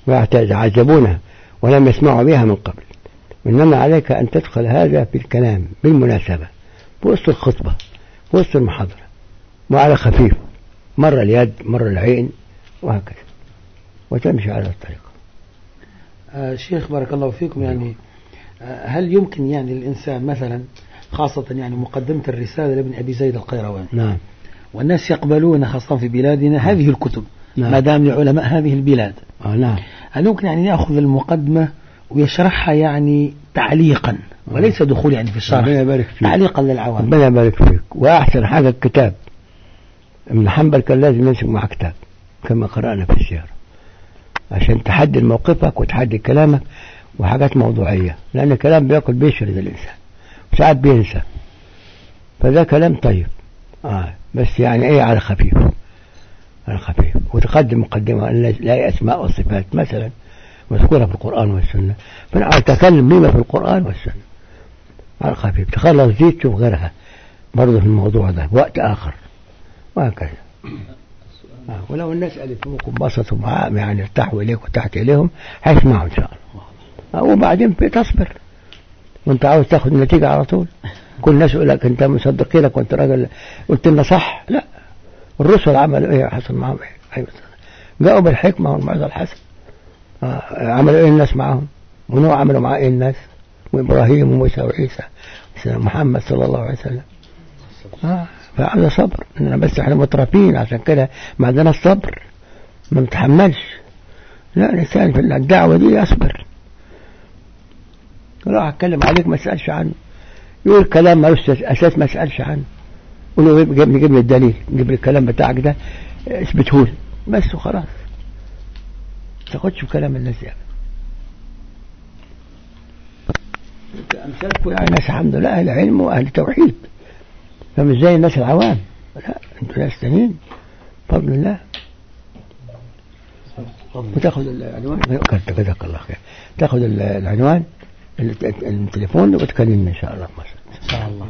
ويتعجبونها ولم يسمعوا بها من قبل. إنما عليك أن تدخل هذا في الكلام بالمناسبة في وسط الخطبة في وسط المحاضرة وعلى خفيف مرة اليد مرة العين وهكذا. وتمشي على الطريقة آه شيخ بارك الله فيكم يعني آه هل يمكن يعني الإنسان مثلا خاصة يعني مقدمة الرسالة لابن أبي زيد القيرواني نعم. والناس يقبلون خاصة في بلادنا هذه الكتب نعم. ما دام لعلماء هذه البلاد. آه نعم. هل يمكن يعني يأخذ المقدمة ويشرحها يعني تعليقا وليس دخول يعني في الشرح. ربنا يبارك فيك. تعليقا للعوام. ربنا يبارك فيك. وأحسن حاجة الكتاب. ابن حنبل كان لازم يمسك مع كتاب كما قرأنا في السيرة عشان تحدد موقفك وتحدد كلامك وحاجات موضوعية لأن الكلام بيأكل بيشرد الإنسان. وساعات بينسى. فده كلام طيب. آه بس يعني إيه على خفيف. على خفيف. وتقدم مقدمة لا أسماء وصفات مثلا مذكورة في القرآن والسنة. فأنا أتكلم بما في القرآن والسنة. على خفيف. تخلص دي تشوف غيرها برضه في الموضوع ده. وقت آخر. وهكذا. آه، ولو الناس ألفوك وانبسطوا معاهم يعني ارتاحوا إليك وتحت إليهم هيسمعوا إن شاء الله. آه، وبعدين تصبر وانت عاوز تاخد النتيجة على طول. كل الناس يقول لك أنت مصدقينك وأنت راجل قلت لنا صح. لا. الرسل عملوا إيه حصل معاهم؟ إيه جاءوا بالحكمة والموعظة الحسنة. آه، عملوا إيه الناس معاهم؟ ونوح عملوا معاه إيه الناس؟ وابراهيم وموسى وعيسى. محمد صلى الله عليه وسلم. آه فهذا صبر. إننا بس إحنا مترفين. عشان كده ما عندناش صبر ما نتحملش. لا الإنسان في الدعوة دي يصبر. راح أتكلم عليك ما اسالش عنه. يقول كلام ما أساس ما اسالش عنه. قول له جيب لي جيب لي الدليل جيب لي الكلام بتاعك ده اثبته لي. بس وخلاص. ما تاخدش في كلام الناس يعني. أمثالكم يعني ناس الحمد لله أهل علم وأهل توحيد. فمش زي الناس العوام؟ لا أنتوا ناس تانيين. بفضل الله. وتاخذ العنوان. جزاك الله خير. تاخذ العنوان. التليفون وتكلمني إن شاء الله. إن شاء الله.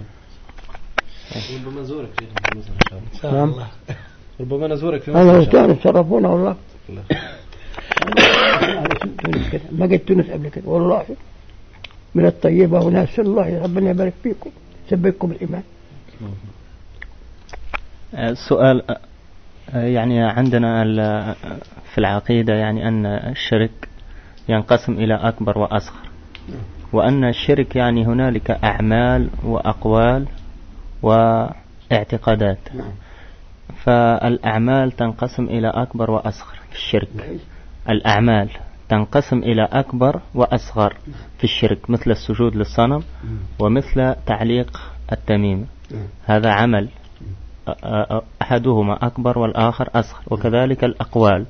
ربما نزورك في مصر إن شاء الله. نعم. ربما نزورك في مصر إن شاء الله تشرفونا والله. تونس كده ما جيت تونس قبل كده. والله من الطيبة وناس. الله ربنا يبارك فيكم يثبتكم الإيمان. السؤال يعني عندنا في العقيدة يعني أن الشرك ينقسم إلى أكبر وأصغر. وأن الشرك يعني هنالك أعمال وأقوال واعتقادات. فالأعمال تنقسم إلى أكبر وأصغر في الشرك. الأعمال تنقسم إلى أكبر وأصغر في الشرك مثل السجود للصنم ومثل تعليق التميم. هذا عمل أحدهما أكبر والآخر أصغر وكذلك الأقوال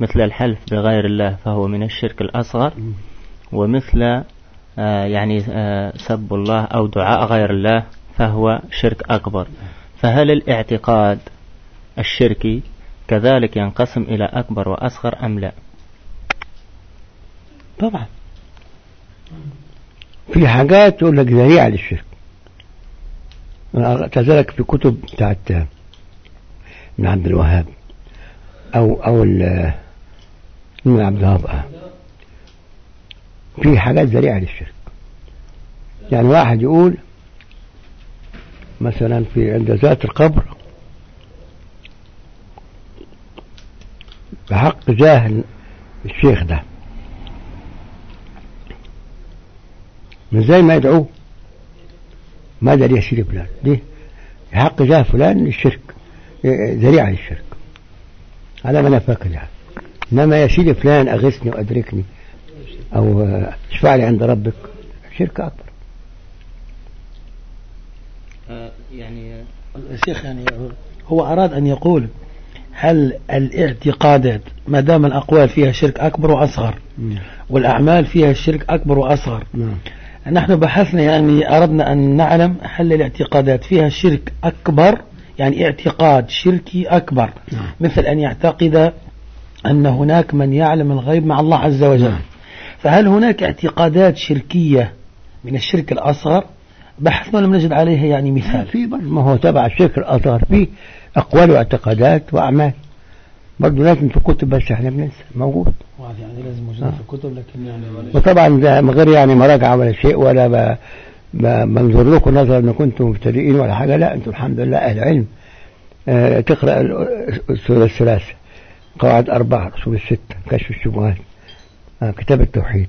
مثل الحلف بغير الله فهو من الشرك الأصغر. ومثل يعني سب الله أو دعاء غير الله فهو شرك أكبر. فهل الاعتقاد الشركي كذلك ينقسم إلى أكبر وأصغر أم لا؟ طبعا. في حاجات تقول لك ذريعة للشرك. كذلك في كتب بتاعت ابن عبد الوهاب أو أو ابن عبد الوهاب في حاجات ذريعة للشرك. يعني واحد يقول مثلا في عند ذات القبر بحق جاه الشيخ ده. من زي ما يدعوه ماذا لي يسير فلان. ليه؟ حق جاه فلان للشرك ذريعة للشرك. على ما أنا فاكر يعني. إنما يا سيدي فلان أغثني وأدركني. أو اشفع لي عند ربك. شرك أكبر. يعني الشيخ يعني هو أراد أن يقول هل الاعتقادات ما دام الأقوال فيها شرك أكبر وأصغر والأعمال فيها شرك أكبر وأصغر. نعم. نحن بحثنا يعني أردنا أن نعلم هل الاعتقادات فيها شرك أكبر يعني اعتقاد شركي أكبر. نعم. مثل أن يعتقد أن هناك من يعلم الغيب مع الله عز وجل. نعم. فهل هناك اعتقادات شركية من الشرك الأصغر؟ بحثنا ولم نجد عليها يعني مثال. في برضه ما هو تبع الشرك الأصغر. فيه أقوال واعتقادات وأعمال. برضه لازم في كتب بس إحنا بننسى. موجود. يعني لازم موجود في الكتب لكن يعني وطبعا ده من غير يعني مراجعة ولا شيء ولا ب- ب- بنظر لكم نظر إن كنتم مبتدئين ولا حاجة. لا أنتم الحمد لله أهل علم. آه، تقرأ ال- السورة الثلاثة قواعد أربعة أصول الستة كشف الشبهات. آه، كتاب التوحيد.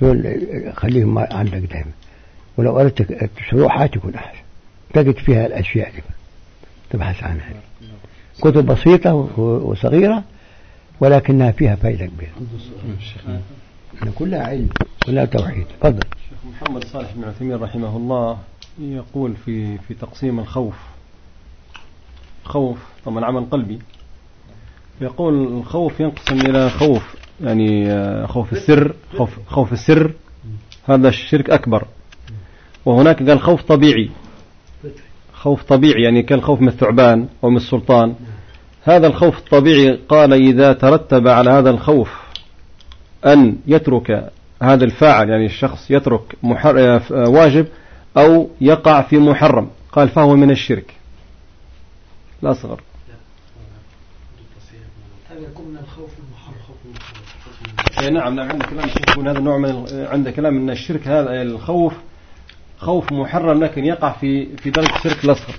دول آه، خليهم عندك دائما. ولو أردت شروحات يكون أحسن. تجد فيها الأشياء دي. تبحث عنها. كتب بسيطة وصغيرة ولكنها فيها فائدة كبيرة. كلها علم كلها توحيد. تفضل. الشيخ محمد صالح بن عثيمين رحمه الله يقول في في تقسيم الخوف. خوف طبعا عمل قلبي. يقول الخوف ينقسم إلى خوف. يعني آه، خوف السر خوف خوف السر هذا الشرك أكبر. وهناك قال خوف طبيعي. خوف طبيعي يعني كالخوف من الثعبان أو من السلطان. هذا الخوف الطبيعي قال إذا ترتب على هذا الخوف أن يترك هذا الفاعل يعني الشخص يترك محر... آه، واجب أو يقع في محرم. قال فهو من الشرك. الأصغر هذا يكون من الخوف المحرم خوف إيه نعم نعم عندك كلام الشيخ يقول هذا نوع من عند كلام إن الشرك هذا الخوف خوف محرم لكن يقع في في درجة الشرك الأصغر.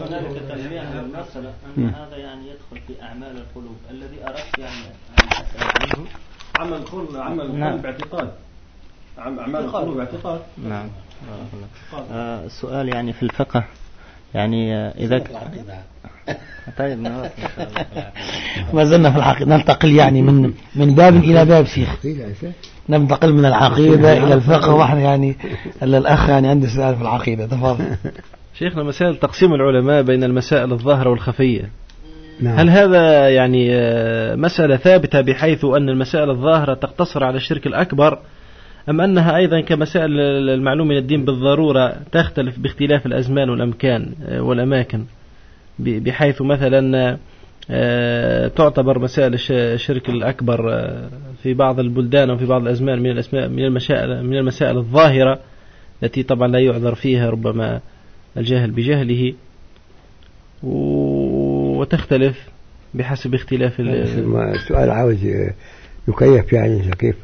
هنالك تلميح للمسألة مم. أن هذا يعني يدخل في أعمال القلوب. الذي أردت يعني أن أسأل عنه. عمل القلب عمل نعم. القلب اعتقاد عم- أعمال القلوب اعتقاد نعم. آه، السؤال يعني في الفقه. يعني آه، إذا ك- طيب ما زلنا في العقيدة. ننتقل يعني من من باب إلى باب شيخ. ننتقل من العقيدة إلى الفقه. وإحنا يعني الأخ يعني عنده سؤال في العقيدة. تفضل. شيخنا مسائل تقسيم العلماء بين المسائل الظاهرة والخفية نعم. هل هذا يعني آه، مسألة ثابتة بحيث أن المسائل الظاهرة تقتصر على الشرك الأكبر أم أنها أيضا كمسائل المعلوم من الدين بالضرورة تختلف باختلاف الأزمان والأمكان آه، والأماكن بحيث مثلا آه، تعتبر مسائل الش- الشرك الأكبر آه، في بعض البلدان وفي بعض الأزمان من الأسماء من المسائل من المسائل الظاهرة التي طبعا لا يعذر فيها ربما الجاهل بجهله. وتختلف بحسب اختلاف السؤال عاوز يكيف يعني كيف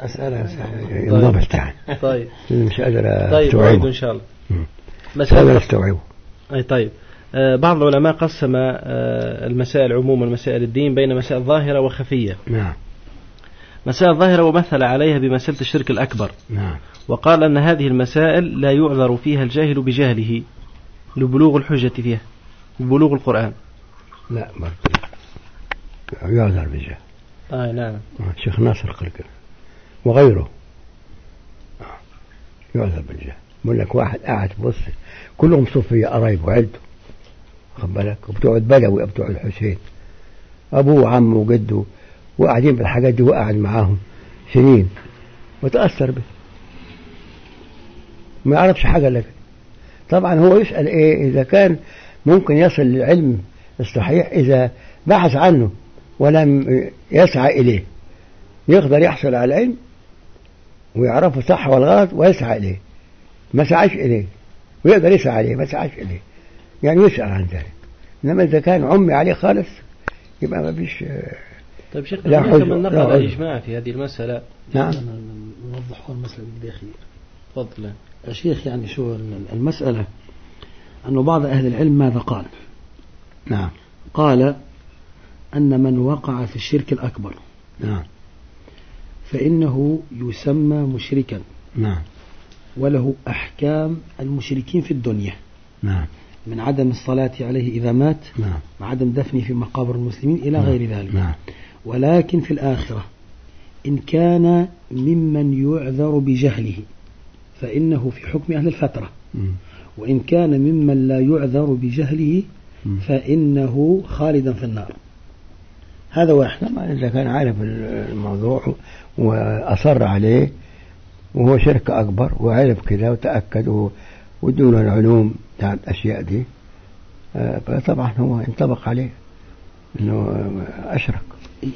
آه، أسألها ينضبط يعني طيب. مش قادر طيب أستوعبه. إن شاء الله. مسألة استوعبه أي طيب. آه، بعض العلماء قسم آه، المسائل عموما مسائل الدين بين مسائل ظاهرة وخفية. نعم. مسائل ظاهرة ومثل عليها بمسألة الشرك الأكبر. نعم. وقال أن هذه المسائل لا يعذر فيها الجاهل بجهله لبلوغ الحجة فيها ببلوغ القرآن. لا برضه يعذر بجاه آه نعم. الشيخ ناصر قال كده وغيره. يعذر بالجاه بقول لك واحد قاعد بص كلهم صوفية قرايب وعيلته. خد بالك؟ وبتوع البدوي بتوع الحسين. أبوه وعمه وجده وقاعدين بالحاجات دي وقعد معاهم سنين. وتأثر به ما يعرفش حاجة لك طبعا هو يسأل إيه؟ إذا كان ممكن يصل للعلم الصحيح إذا بحث عنه ولم يسعى إليه. يقدر يحصل على العلم ويعرفه صح والغلط ويسعى إليه. ما سعاش إليه. ويقدر يسعى عليه ما سعاش إليه. يعني يسأل عن ذلك. إنما إذا كان عمي عليه خالص يبقى ما فيش طيب شيخ لا حجة، نقل. الإجماع في هذه المسألة. نعم. نوضح المسألة بالأخير تفضل. يا شيخ يعني شو المسألة؟ أنه بعض أهل العلم ماذا قال؟ نعم. قال أن من وقع في الشرك الأكبر. نعم. فإنه يسمى مشركا. نعم. وله أحكام المشركين في الدنيا. نعم. من عدم الصلاة عليه إذا مات نعم. وعدم دفنه في مقابر المسلمين إلى غير ذلك. نعم. ولكن في الآخرة إن كان ممن يعذر بجهله فإنه في حكم أهل الفترة. وإن كان ممن لا يعذر بجهله. فإنه خالدا في النار. هذا واحد. إذا كان عارف الموضوع وأصر عليه وهو شركة أكبر وعرف كده وتأكد ودون العلوم بتاعت الأشياء دي. آه، فطبعا هو ينطبق عليه أنه أشرك.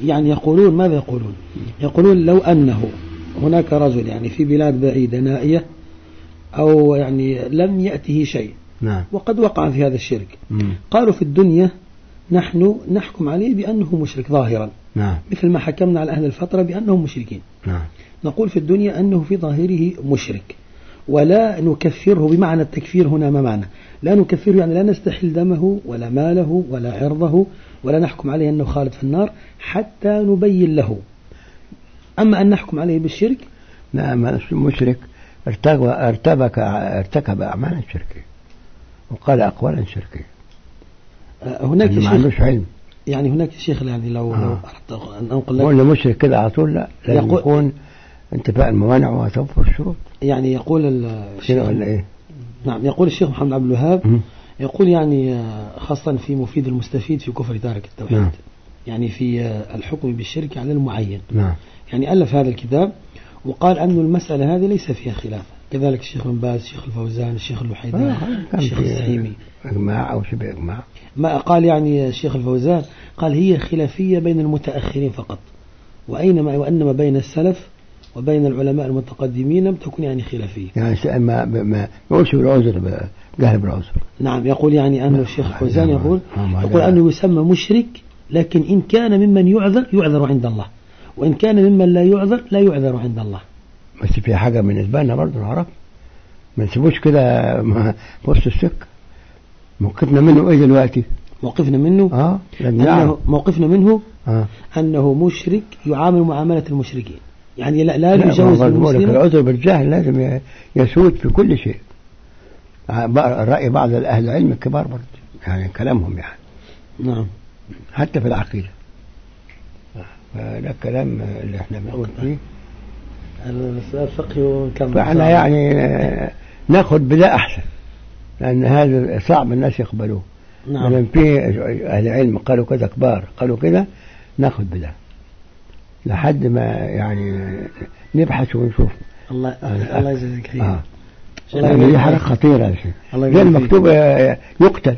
يعني يقولون ماذا يقولون؟ يقولون لو أنه هناك رجل يعني في بلاد بعيدة نائية أو يعني لم يأته شيء نعم. وقد وقع في هذا الشرك. مم. قالوا في الدنيا نحن نحكم عليه بأنه مشرك ظاهرا. نعم. مثل ما حكمنا على أهل الفترة بأنهم مشركين. نعم. نقول في الدنيا أنه في ظاهره مشرك. ولا نكفره بمعنى التكفير هنا ما معنى؟ لا نكفره يعني لا نستحل دمه ولا ماله ولا عرضه ولا نحكم عليه أنه خالد في النار حتى نبين له. أما أن نحكم عليه بالشرك؟ نعم مشرك. ارتبك ارتكب أعمالا شركية وقال أقوالا شركية. هناك ما شيخ عندوش علم. يعني هناك شيخ يعني لو, لو آه. أردت أن أنقل لك اللي مشرك كده على طول لا لازم يقول- يكون انتفاء الموانع وتوفر الشروط يعني يقول الشيخ ولا إيه؟ نعم يقول الشيخ محمد عبد الوهاب. يقول يعني آه، خاصة في مفيد المستفيد في كفر تارك التوحيد نعم. يعني في آه، الحكم بالشرك على المعين نعم يعني ألف هذا الكتاب وقال أن المسألة هذه ليس فيها خلاف كذلك الشيخ بن باز الشيخ الفوزان الشيخ اللحيدان آه، الشيخ في السحيمي إجماع أو شبه إجماع. ما قال يعني الشيخ الفوزان قال هي خلافية بين المتأخرين فقط وأينما وأنما بين السلف وبين العلماء المتقدمين لم تكن يعني خلافية. يعني ما ما ما يقولش بالعذر جهل بالعذر نعم يقول يعني أن الشيخ الفوزان. يقول. يقول أنه يسمى مشرك لكن إن كان ممن يعذر يعذر عند الله. وإن كان ممن لا يعذر لا يعذر عند الله. بس في حاجة بالنسبة لنا برضه نعرف ما نسيبوش كده في وسط السكة. موقفنا منه إيه دلوقتي؟ موقفنا منه آه أنه موقفنا منه آه. أنه مشرك يعامل معاملة المشركين. يعني لا, لا يجوز المسلم العذر بالجهل لازم يسود في كل شيء. بقى- رأي بعض أهل العلم الكبار برضه يعني كلامهم يعني. نعم. حتى في العقيدة. فده الكلام اللي إحنا بنقول فيه. فقهي ونكمل فإحنا يعني آه، ناخد بده أحسن لأن هذا صعب الناس يقبلوه. نعم. لما في أهل علم قالوا كذا كبار قالوا كذا ناخد بده لحد ما يعني نبحث ونشوف. الله آه. الله يجزيك خير. آه. الله يعني يبارك دي يبارك فيك. المكتوب آه، يقتل.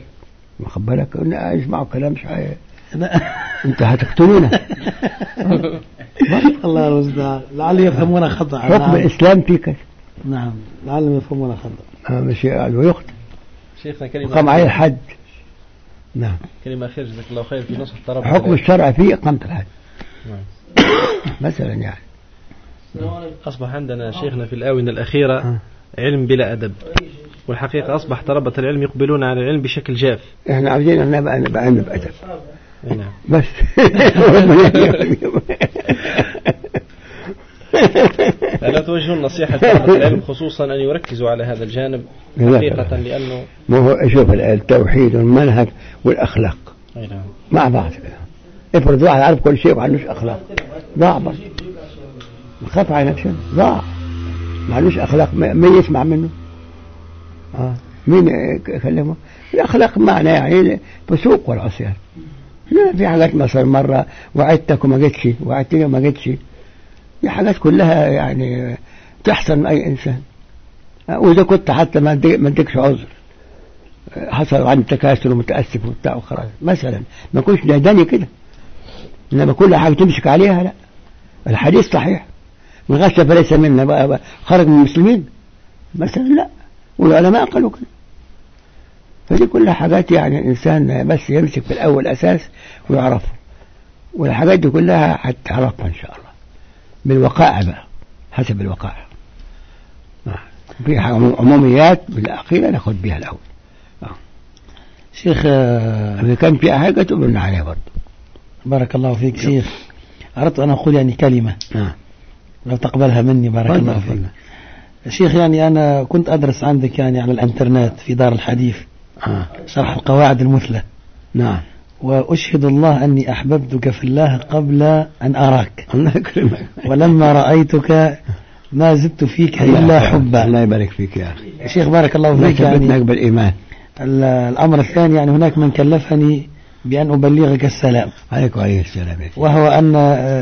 واخد بالك؟ اسمعوا كلام مش عاي- انت هتقتلونا الله المستعان لعل يفهمون خطأ. حكم نعم. الإسلام في كذا نعم. لعلهم يفهمون آه، مش قالوا يقتل شيخنا كلمة وقام عليه الحد. نعم. كلمة خير جزاك الله خير في نص الطرف حكم الشرع فيه إقامة الحد. نعم. مثلا يعني. أصبح عندنا شيخنا في الآونة الأخيرة آه. علم بلا أدب. والحقيقة أصبح طلبة العلم يقبلون على العلم بشكل جاف. إحنا عاوزين ان نبقى نبقى أي نعم. بس. فلا توجهون نصيحة لطلبة العلم خصوصا أن يركزوا على هذا الجانب حقيقة. لأنه ما هو شوف التوحيد والمنهج والأخلاق. نعم. مع بعض. افرض واحد عارف كل شيء وما عندوش أخلاق. ضاع برضه. خاف على نفسه. ضاع. ما عندوش أخلاق. م- مين يسمع منه؟ آه. مين يكلمه؟ الأخلاق معنى يعني فسوق والعصيان. لا في حاجات مثلا مرة وعدتك وما جيتش وعدتني وما جيتش دي حاجات كلها يعني تحصل من أي إنسان. آه، وإذا كنت حتى ما ادي- ما اديكش عذر. حصل عندي تكاسل ومتأسف وبتاع وخلاص. مثلا ما كنتش دهداني كده. إنما كل حاجة تمسك عليها لا. الحديث صحيح. من غش فليس منا بقى خرج من المسلمين. مثلا لا. والعلماء قالوا كده. فدي كلها حاجات يعني الإنسان بس يمسك في الأول أساس ويعرفها والحاجات دي كلها هتعرفها إن شاء الله. بالوقائع بقى حسب الوقائع. آه. في عموميات بالاخيره ناخد بيها الأول. شيخ آه، إذا كان في حاجة تقول لنا عليها برضه. بارك الله فيك شيخ. أردت أن أقول يعني كلمة. نعم لو تقبلها مني بارك الله فيك. شيخ يعني أنا كنت أدرس عندك يعني على الإنترنت في دار الحديث. آه. شرح القواعد المثلى. نعم. وأشهد الله أني أحببتك في الله قبل أن أراك. الله يكرمك. ولما رأيتك ما زدت فيك إلا. حبا. الله يبارك فيك يا أخي. شيخ بارك الله فيك يعني بالإيمان ال- الأمر الثاني يعني هناك من كلفني بأن أبلغك السلام. عليك وعليه السلام. وهو أن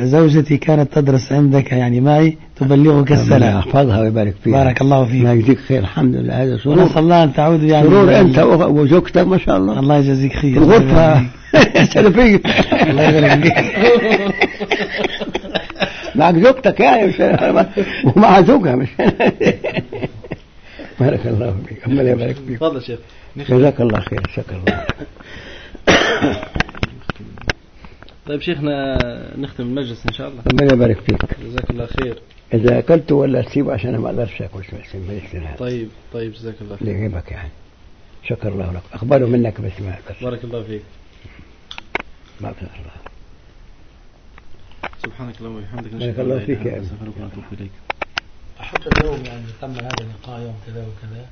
زوجتي كانت تدرس عندك يعني معي تبلغك السلام. يحفظها ويبارك فيها. بارك الله فيك. الله يجزيك خير. الحمد لله. هذا سرور. ونسأل الله أن تعود يعني سرور أنت وزوجتك ما شاء الله. الله يجزيك خير. الغرفة. سلفية الله يبارك فيك. معك زوجتك يعني. مش ومع زوجها مش بارك الله فيك. الله يبارك فيك. تفضل شيخ. جزاك الله خير. الله طيب شيخنا نختم المجلس إن شاء الله. ربنا يبارك فيك. جزاك الله خير. إذا أكلت ولا تسيبه عشان أنا ما المجلس هذا. طيب طيب جزاك الله خير. ليعجبك يعني. شكر الله لك. أخباره منك بس ما أقدرش. بارك الله فيك. ما أقدر الله. سبحانك اللهم وبحمدك بارك نشهد الله فيك. نستغفرك ونتوب إليك. أحب اليوم يعني تم هذا اللقاء يوم كذا وكذا.